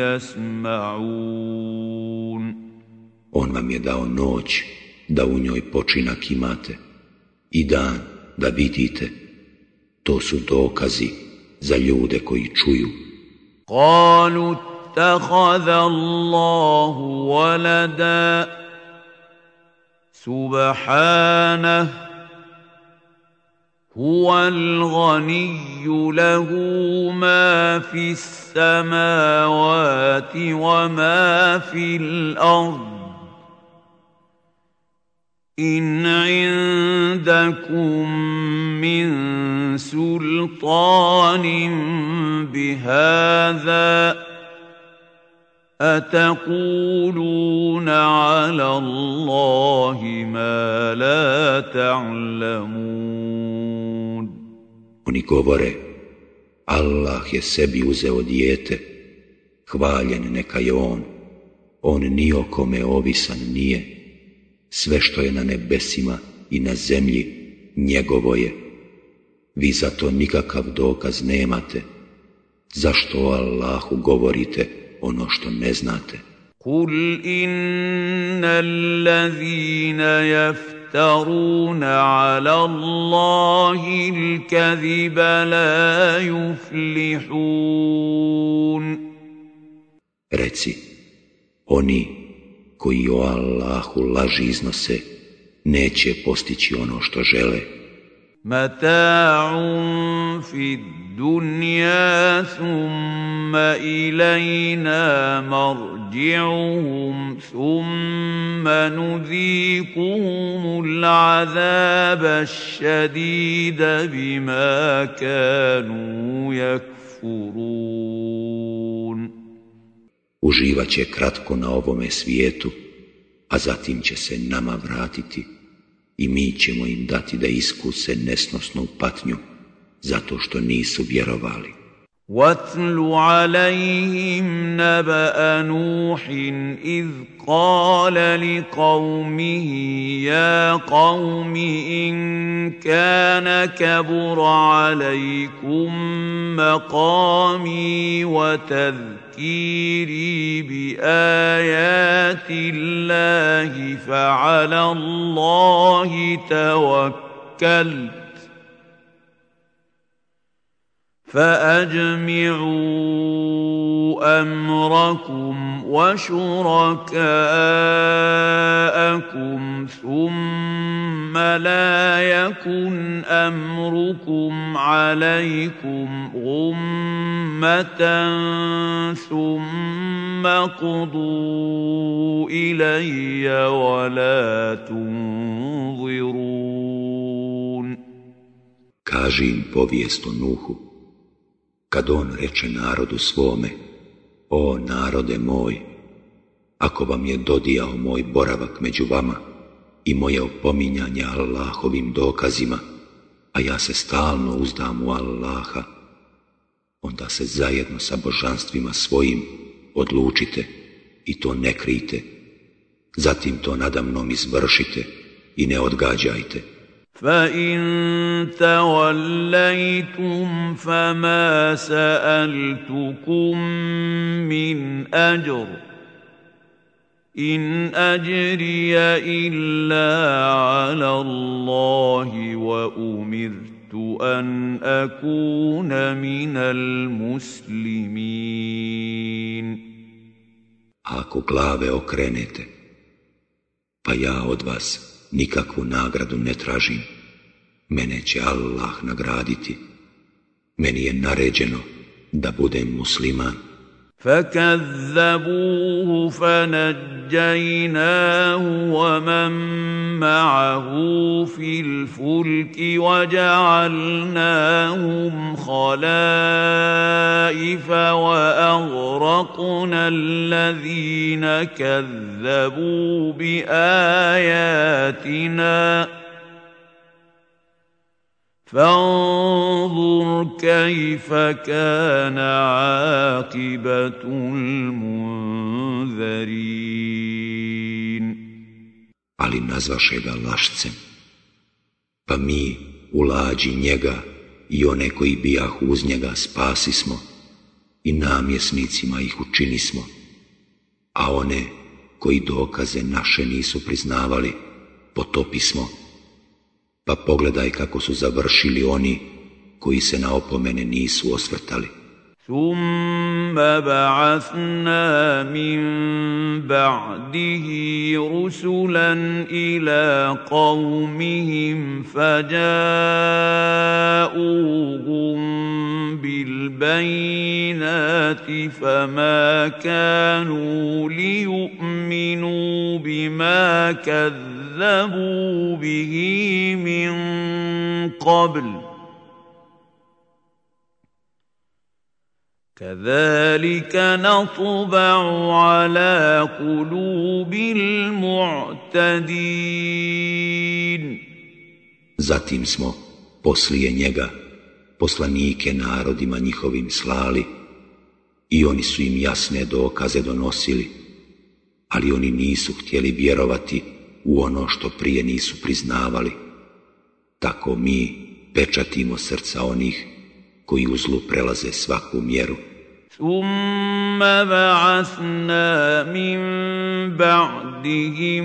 يسمعون. On vam je dao noć da u njoj počinak imate i dan da vidite, to su dokazi za ljude koji čuju. قالوا اتخذ الله ولدا سبحانه هو الغني له ما في السماوات وما في الأرض إن عندكم من سلطان بهذا أتقولون على الله ما لا تعلمون Oni govore, Allah je sebi uzeo dijete, hvaljen neka je on, on ni o kome ovisan nije, sve što je na nebesima i na zemlji, njegovo je. Vi za to nikakav dokaz nemate. Zašto o Allahu govorite ono što ne znate? Kul inna allazina yaftaruna ala Allahi il-kadhiba la yuflihun. Reci, oni koji o Allahu laži iznose, neće postići ono što žele. Mata'un fi dunja thumma ilajna marji'uhum thumma nudhikuhum l'azaba šadida bima kanu yakfurun. Uživat će kratko na ovome svijetu, a zatim će se nama vratiti i mi ćemo im dati da iskuse nesnosnu patnju zato što nisu vjerovali. واتل عليهم نبأ نوح إذ قال لقومه يا قوم إن كان كبر عليكم مقامي وتذكيري بآيات الله فعلى الله توكلت فأجمعوا أمركم وشركاءكم ثم لا يكن أمركم عليكم غمة ثم قضوا إلي ولا تنظرون Kaži im povijest o Nuhu, kad on o narode moj, ako vam je dodijao moj boravak među vama i moje opominjanje Allahovim dokazima, a ja se stalno uzdam u Allaha, onda se zajedno sa božanstvima svojim odlučite i to ne krijte, zatim to nadamnom izvršite i ne odgađajte. فإن توليتم فما سألتكم من أجر إن أجري إلا على الله وأمرت أن أكون من المسلمين. Ako glave okrenete, pa ja od vas nikakvu nagradu ne tražim. Mene će Allah nagraditi. Meni je naređeno da budem musliman. فكذبوه فنجيناه ومن معه في الفلك وجعلناهم خلائف وأغرقنا الذين كذبوا بآياتنا. فانظر كيف كان عاقبة المنذرين Ali nazvaše ga lašcem, pa mi u lađi njega i one koji bijahu uz njega spasismo i namjesnicima ih učinismo, a one koji dokaze naše nisu priznavali, potopismo pa pogledaj kako su završili oni koji se na opomene nisu osvrtali. ثم بعثنا من بعده رسلا إلى قومهم فجاءوهم بالبينات فما كانوا ليؤمنوا بما كذبوا به من قبل كذلك نطبع على قلوب المعتدين Zatim smo, poslije njega, poslanike narodima njihovim slali i oni su im jasne dokaze donosili, ali oni nisu htjeli vjerovati u ono što prije nisu priznavali. Tako mi pečatimo srca onih koji u zlu prelaze svaku mjeru. ثم بعثنا من بعدهم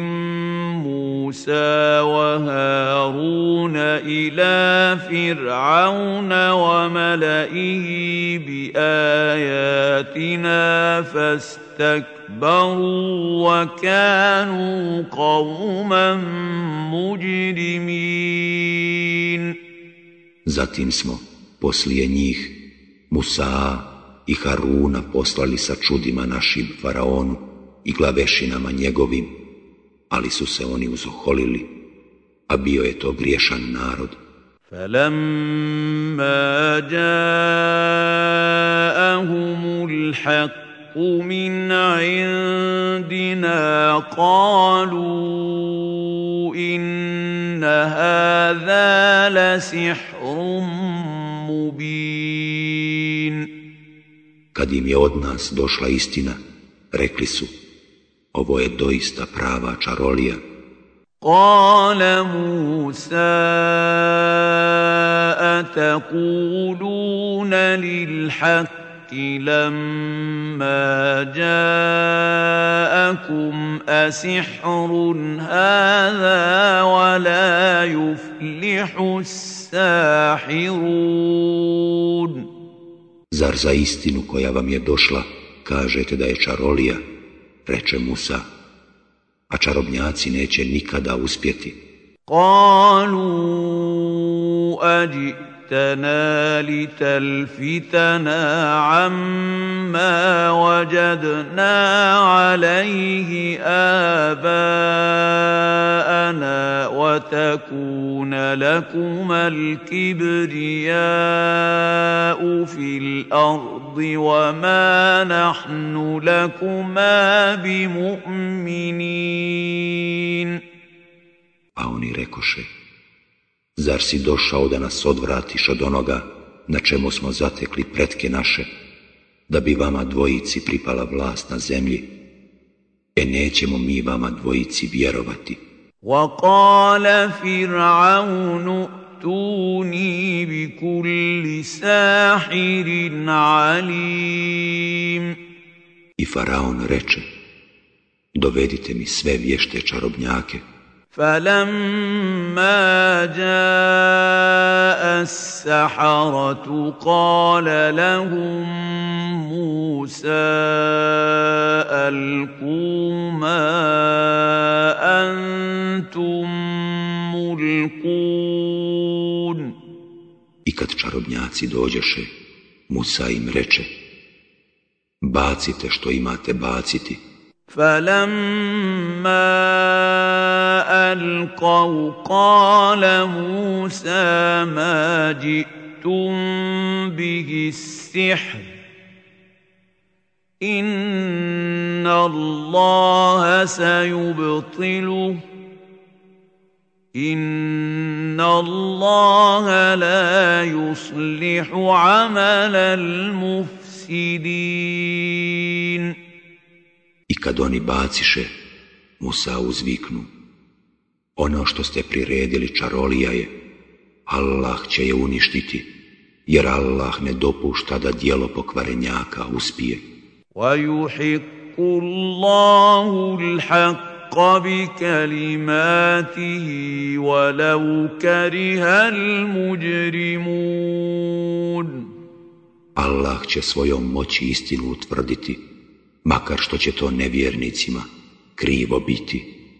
موسى وهارون إلى فرعون وملئه بآياتنا فاستكبروا وكانوا قوما مجرمين. Zatim smo poslije njih Musa i Haruna poslali sa čudima našim faraonu i glavešinama njegovim, ali su se oni uzoholili, a bio je to griješan narod. فلما جاءهم الحق من عندنا قالوا إن هذا لسحر مبين Kad im je od nas došla istina, rekli su, ovo je doista prava čarolija. قال موسى أتقولون للحق لما جاءكم أسحر هذا ولا يفلح الساحرون Zar za istinu koja vam je došla kažete da je čarolija, reče Musa, a čarobnjaci neće nikada uspjeti. Kalu أجئتنا لتلفتنا عما وجدنا عليه آباءنا وتكون لكما الكبرياء في الأرض وما نحن لكما بمؤمنين. A oni rekoše, zar si došao da nas odvratiš od onoga na čemu smo zatekli pretke naše, da bi vama dvojici pripala vlast na zemlji? E nećemo mi vama dvojici vjerovati. وقال فرعون ائتوني بكل ساحر عليم I faraon reče, dovedite mi sve vješte čarobnjake. فلما جاء السحرة قال لهم موسى ألقوا ما أنتم ملقون I kad čarobnjaci dođeše, Musa im reče, bacite što imate baciti. فلما القوا قال موسى ما جئتم به السحر إن الله سيبطله إن الله لا يصلح عمل المفسدين I kad oni baciše, Musa uzviknu, ono što ste priredili čarolija je, Allah će je uništiti, jer Allah ne dopušta da dijelo pokvarenjaka uspije. ويحق الله الحق بكلماته ولو كره المجرمون Allah će svojom moći istinu utvrditi, makar što će to nevjernicima krivo biti.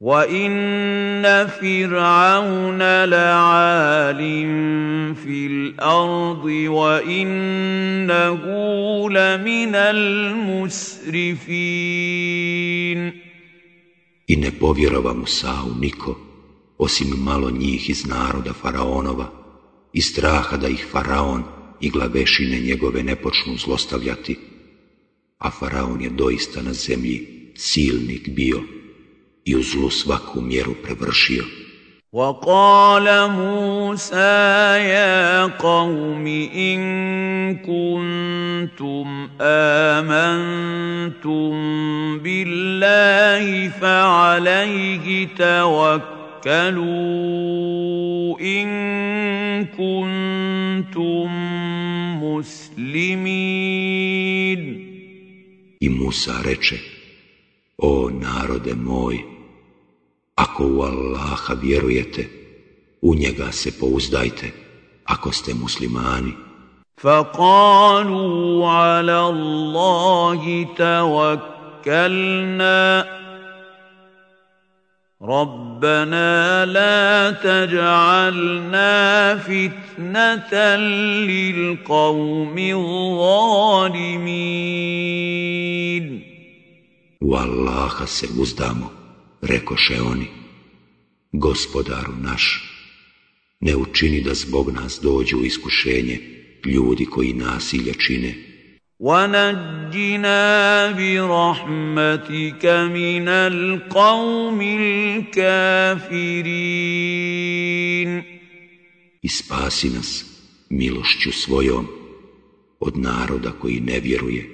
وان فرعون لعال في الارض وانه لمن المسرفين I ne povjerova Musa'u niko, osim malo njih iz naroda Faraonova, i straha da ih Faraon i glavešine njegove ne počnu zlostavljati, a Faraon je doista na zemlji silnik bio i u zlu svaku mjeru prevršio. وقال موسى يا قوم إن كنتم آمنتم بالله فعليه توكلوا إن كنتم مسلمين I Musa reče, o narode moj, Ako u Allaha vjerujete, u njega se pouzdajte, ako ste muslimani. فقالوا على الله توكلنا ربنا لا تجعلنا فتنة للقوم الظالمين U Allaha se uzdamo rekoše oni, gospodaru naš, ne učini da zbog nas dođu u iskušenje ljudi koji nasilje čine. وَنَجِّنَا بِرَحْمَتِكَ مِنَ الْقَوْمِ الْكَافِرِينَ I spasi nas milošću svojom od naroda koji ne vjeruje.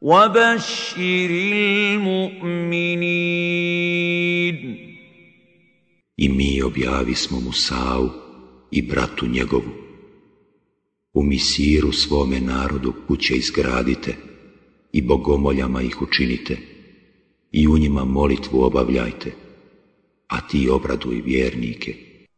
وبشر المؤمنين I mi objavi smo Musau i bratu njegovu. U misiru svome narodu kuće izgradite i bogomoljama ih učinite i u njima molitvu obavljajte, a ti obraduj vjernike.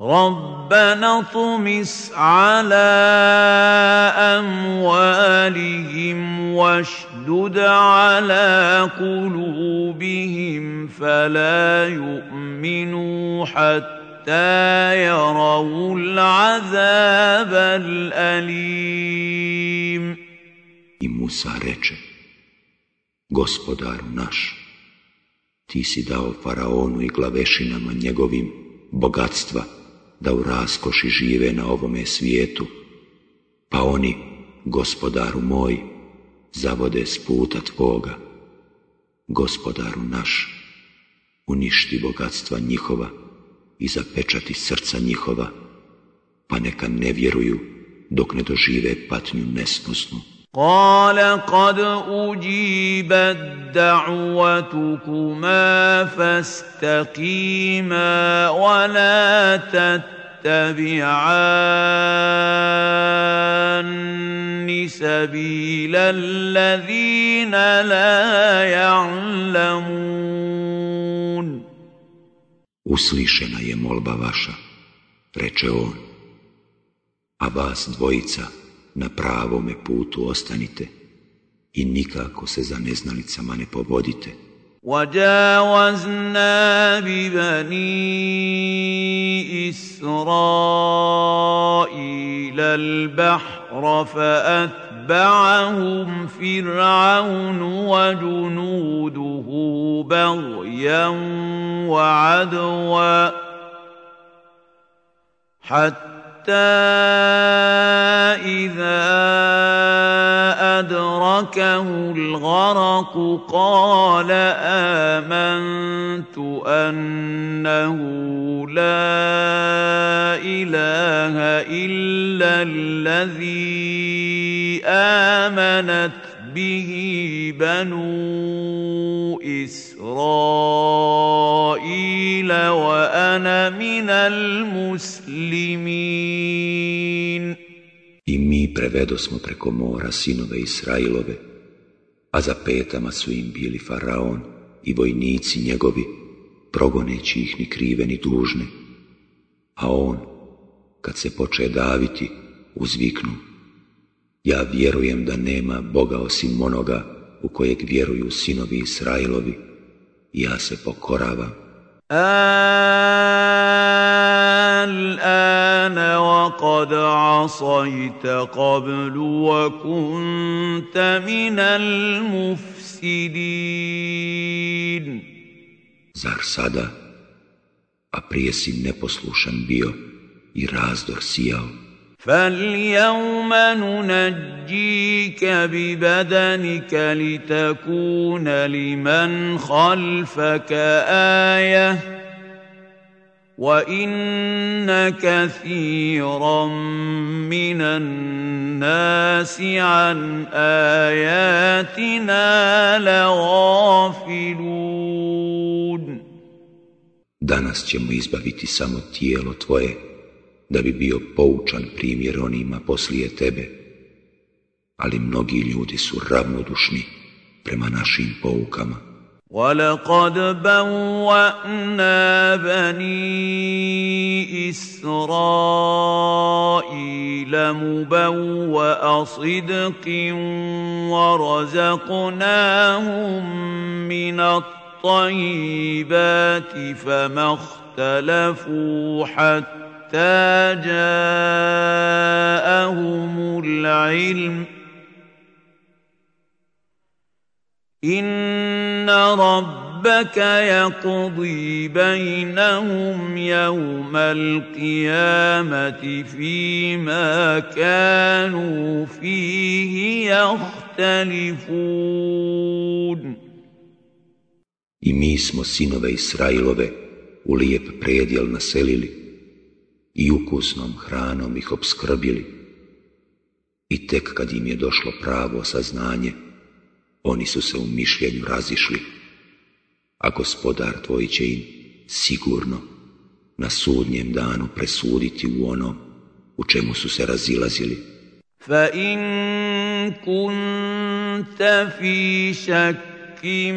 ربنا اطمس على أموالهم واشدد على قلوبهم فلا يؤمنوا حتى يروا العذاب الأليم. موسى رече господару наш ти си дао фараону и главешинама njegovim богатства da u raskoši žive na ovome svijetu, pa oni, gospodaru moj, zavode s puta tvoga. Gospodaru naš, uništi bogatstva njihova i zapečati srca njihova, pa neka ne vjeruju dok ne dožive patnju nesnosnu. قال قد أجيبت دعوتكما فاستقيما ولا تتبعان سبيل الذين لا يعلمون. Uslišena je molba vaša, reče on, a vas dvojica na pravome putu ostanite i nikako se za neznalicama ne povodite. وجاوزنا ببني إسرائيل البحر فأتبعهم فرعون وجنوده بغيا وعدوا حتى إذا أدركه الغرق قال آمنت أنه لا إله إلا الذي آمنت به بنو إسرائيل وأنا من المسلمين I mi prevedo smo preko mora sinove Israilove, a za petama su im bili faraon i vojnici njegovi, progoneći ih ni krive ni dužne. A on, kad se poče daviti, uzviknu, ja vjerujem da nema Boga osim onoga u kojeg vjeruju sinovi Israilovi, i ja se pokoravam. الآن وقد عصيت قبل وكنت من المفسدين Zar sada, a prije si neposlušan bio i razdor sijao? فاليوم ننجيك ببدنك لتكون لمن خلفك إيه وان كثيرا من الناس عن اياتنا لغافلون. Danas ćemo izbaviti samo tijelo tvoje da bi bio poučan primjer onima poslije tebe, ali mnogi ljudi su ravnodušni prema našim poukama. ولقد بوأنا بني إسرائيل مبوأ صدق ورزقناهم من الطيبات فما اختلفوا حتى حتى جاءهم العلم إن ربك يقضي بينهم يوم القيامة فيما كانوا فيه يختلفون I mi smo sinove Israilove u lijep predjel naselili. I ukusnom hranom ih obskrbili. I tek kad im je došlo pravo saznanje, oni su se u mišljenju razišli, a gospodar tvoj će im sigurno na sudnjem danu presuditi u ono u čemu su se razilazili. Fa in kunta fi šakim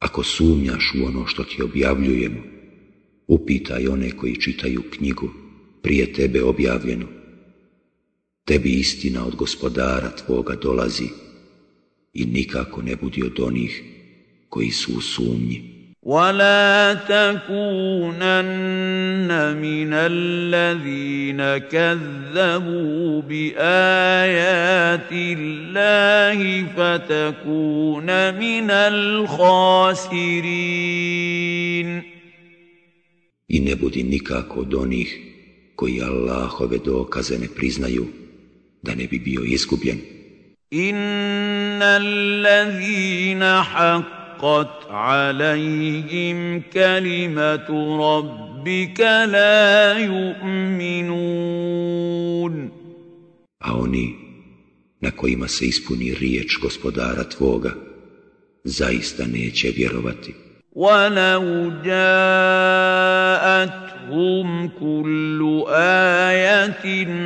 Ako sumnjaš u ono što ti objavljujemo, upitaj one koji čitaju knjigu prije tebe objavljenu. Tebi istina od gospodara tvoga dolazi i nikako ne budi od onih koji su u sumnji. ولا تكونن من الذين كذبوا بايات الله فتكون من الخاسرين I ne budi nikako od onih koji Allahove dokaze ne priznaju, da ne bi bio izgubljen. Inna allazina haqqa حقت عليهم كلمة ربك لا يؤمنون A oni na kojima se ispuni riječ gospodara tvoga, zaista neće vjerovati. وَلَوْ جَاءَتْهُمْ كُلُّ آيَةٍ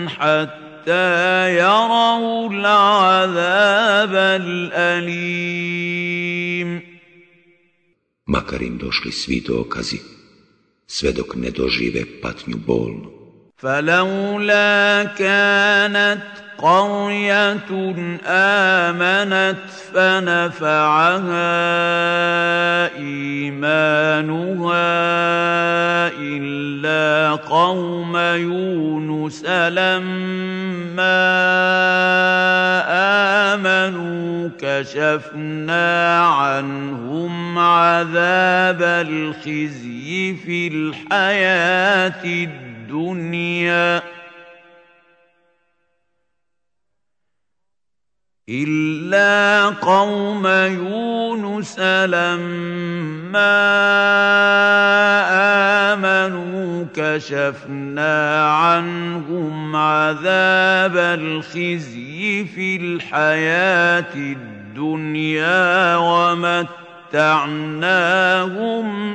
حَتَّى يَرَوْا الْعَذَابَ الْأَلِيمَ makar im došli svi dokazi, sve dok ne dožive patnju bolnu. فلولا كانت قرية آمنت فنفعها إيمانها إلا قوم يونس لما آمنوا كشفنا عنهم عذاب الخزي في الحياة الدنيا إلا قوم يونس لما آمنوا كشفنا عنهم عذاب الخزي في الحياة الدنيا ومتعناهم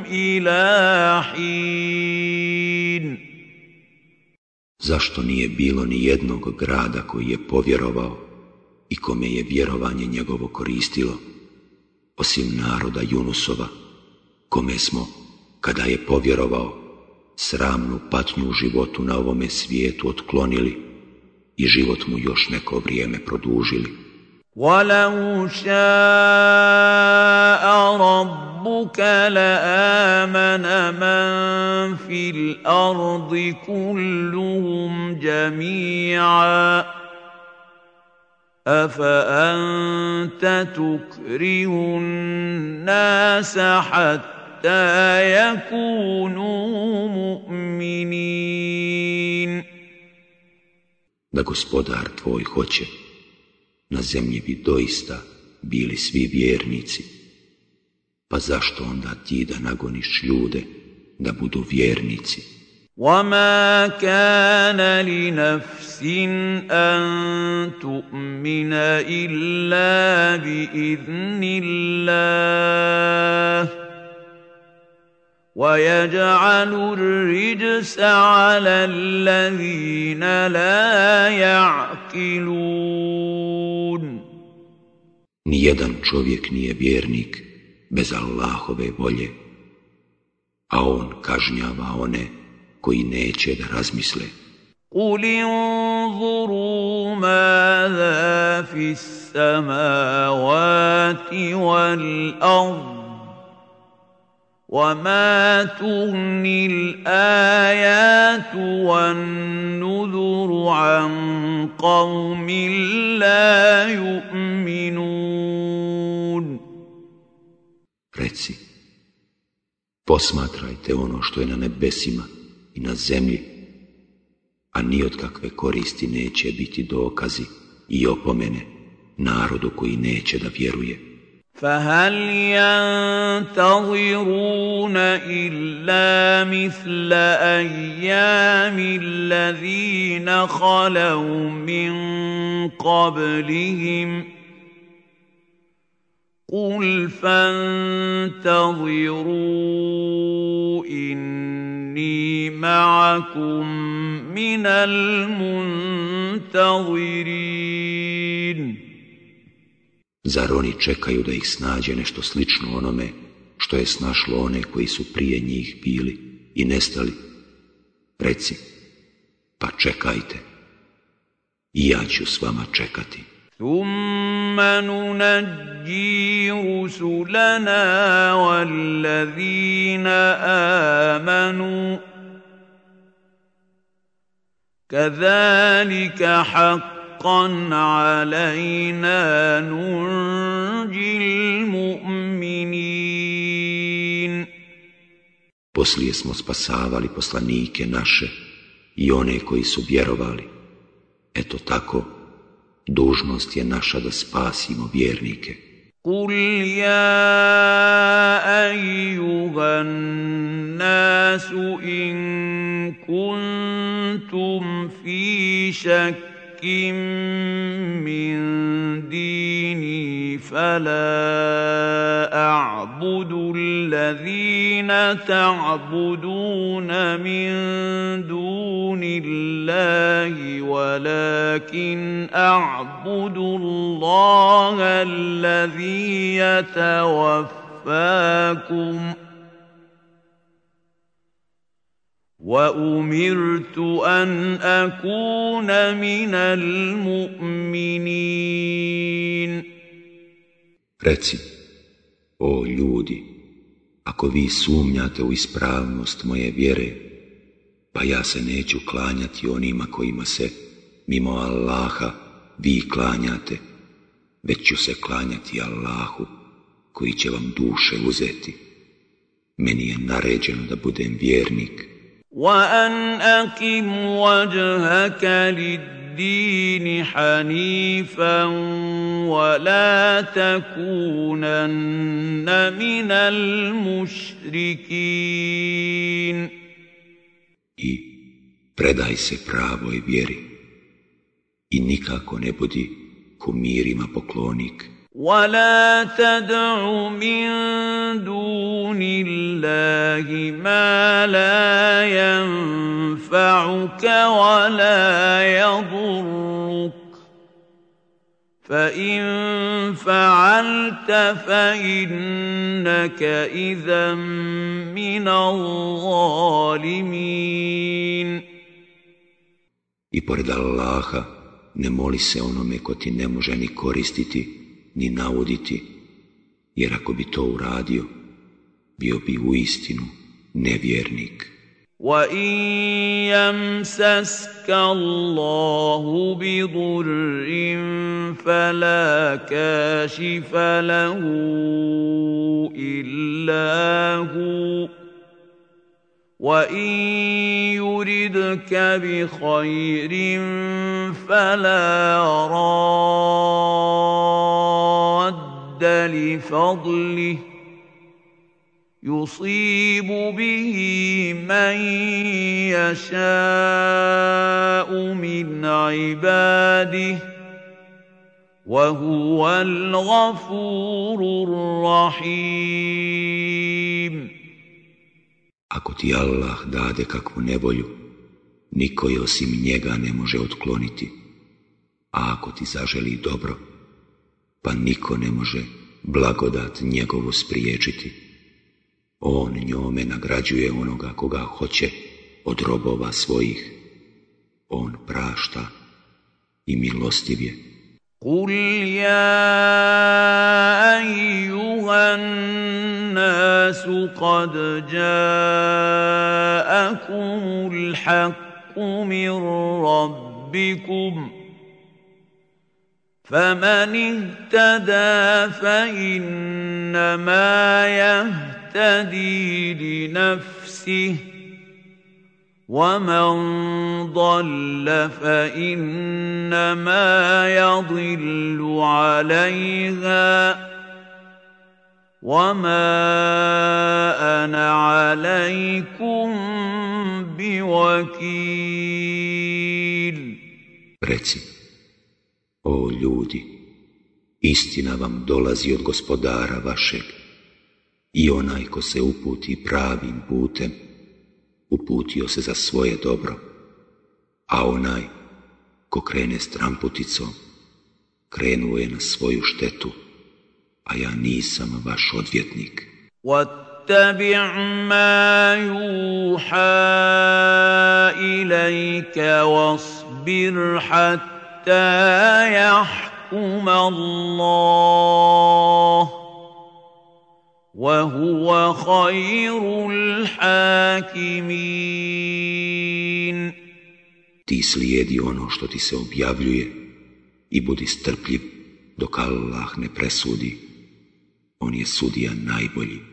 إلى حين. Zašto nije bilo ni jednog grada koji je povjerovao i kome je vjerovanje njegovo koristilo, osim naroda Junusova, kome smo, kada je povjerovao, sramnu patnju u životu na ovome svijetu otklonili i život mu još neko vrijeme produžili. وَلَوْ شَاءَ رَبُّكَ لَآمَنَ مَنْ فِي الْأَرْضِ كُلُّهُمْ جَمِيعًا أفأنت تكره الناس حتى يكونوا مؤمنين Da gospodar tvoj hoće, na zemlji bi doista bili svi vjernici. Pa zašto onda ti da nagoniš ljude da budu vjernici? وما كان لنفس ان تؤمن الا باذن الله ويجعل الرجس على الذين لا يعقلون Nijedan čovjek nije vjernik bez Allahove volje, a on kažnjava one koji neće da razmisle. قل انظروا ماذا في السماوات والأرض وما تغني الآيات والنذر عن قوم لا يؤمنون Reci, posmatrajte ono što je na nebesima i na zemlji, a ni od kakve koristi neće biti dokazi i opomene narodu koji neće da vjeruje. فهل ينتظرون إلا مثل أيام الذين خلوا من قبلهم قل فانتظروا إني معكم من المنتظرين Zar oni čekaju da ih snađe nešto slično onome što je snašlo one koji su prije njih bili i nestali? Reci, pa čekajte. I ja ću s vama čekati. ثم ننجي رسلنا والذين آمنوا كذلك حقا علينا ننجي المؤمنين Poslije smo spasavali poslanike naše i one koji su vjerovali. Eto tako, dužnost je naša da spasimo vjernike. قل يا أيها الناس إن كنتم في شك من ديني فلا أعبد الذين تعبدون من دون الله ولكن أعبد الله الذي يتوفاكم وأمرت أن أكون من المؤمنين Reci, o ljudi, ako vi sumnjate u ispravnost moje vjere, pa ja se neću klanjati onima kojima se, mimo Allaha, vi klanjate, već ću se klanjati Allahu, koji će vam duše uzeti. Meni je naređeno da budem vjernik. وأن أقم وجهك للدين حنيفا ولا تكونن من المشركين I predaj se pravoj vjeri i nikako ne budi kumirima poklonik. ولا تدع من دون الله ما لا ينفعك ولا يضرك فان فعلت فانك اذا من الظالمين I pored Allaha ne moli se onome ko ti ne može ni koristiti ni navoditi, jer ako bi to uradio, bio bi u istinu nevjernik. وَإِن يَمْسَسْكَ اللَّهُ بِضُرٍّ فَلَا كَاشِفَ لَهُ إِلَّا هُوَ وَإِن يُرِدْكَ بِخَيْرٍ فَلَا رَادَّ لِفَضْلِهِ يُصِيبُ بِهِ مَن يَشَاءُ مِنْ عِبَادِهِ وَهُوَ الْغَفُورُ الرَّحِيمُ Ako ti Allah dade kakvu nevolju, niko je osim njega ne može otkloniti. A ako ti zaželi dobro, pa niko ne može blagodat njegovu spriječiti. On njome nagrađuje onoga koga hoće od robova svojih. On prašta i milostiv je. قل يا ايها الناس قد جاءكم الحق من ربكم فمن اهتدى فانما يهتدي لنفسه ومن ضل فانما يضل عليها وما أنا عليكم بوكيل Reci, o ljudi, istina vam dolazi od gospodara vašeg i onaj ko se uputi pravim putem, uputio se za svoje dobro, a onaj ko krene stramputicom, krenuo je na svoju štetu, a ja nisam vaš odvjetnik. واتبع ما يوحى اليك واصبر حتى يحكم الله وهو خير الحاكمين Ti slijedi ono što ti se objavljuje i budi strpljiv dok Allah ne presudi. On je sudija najbolji.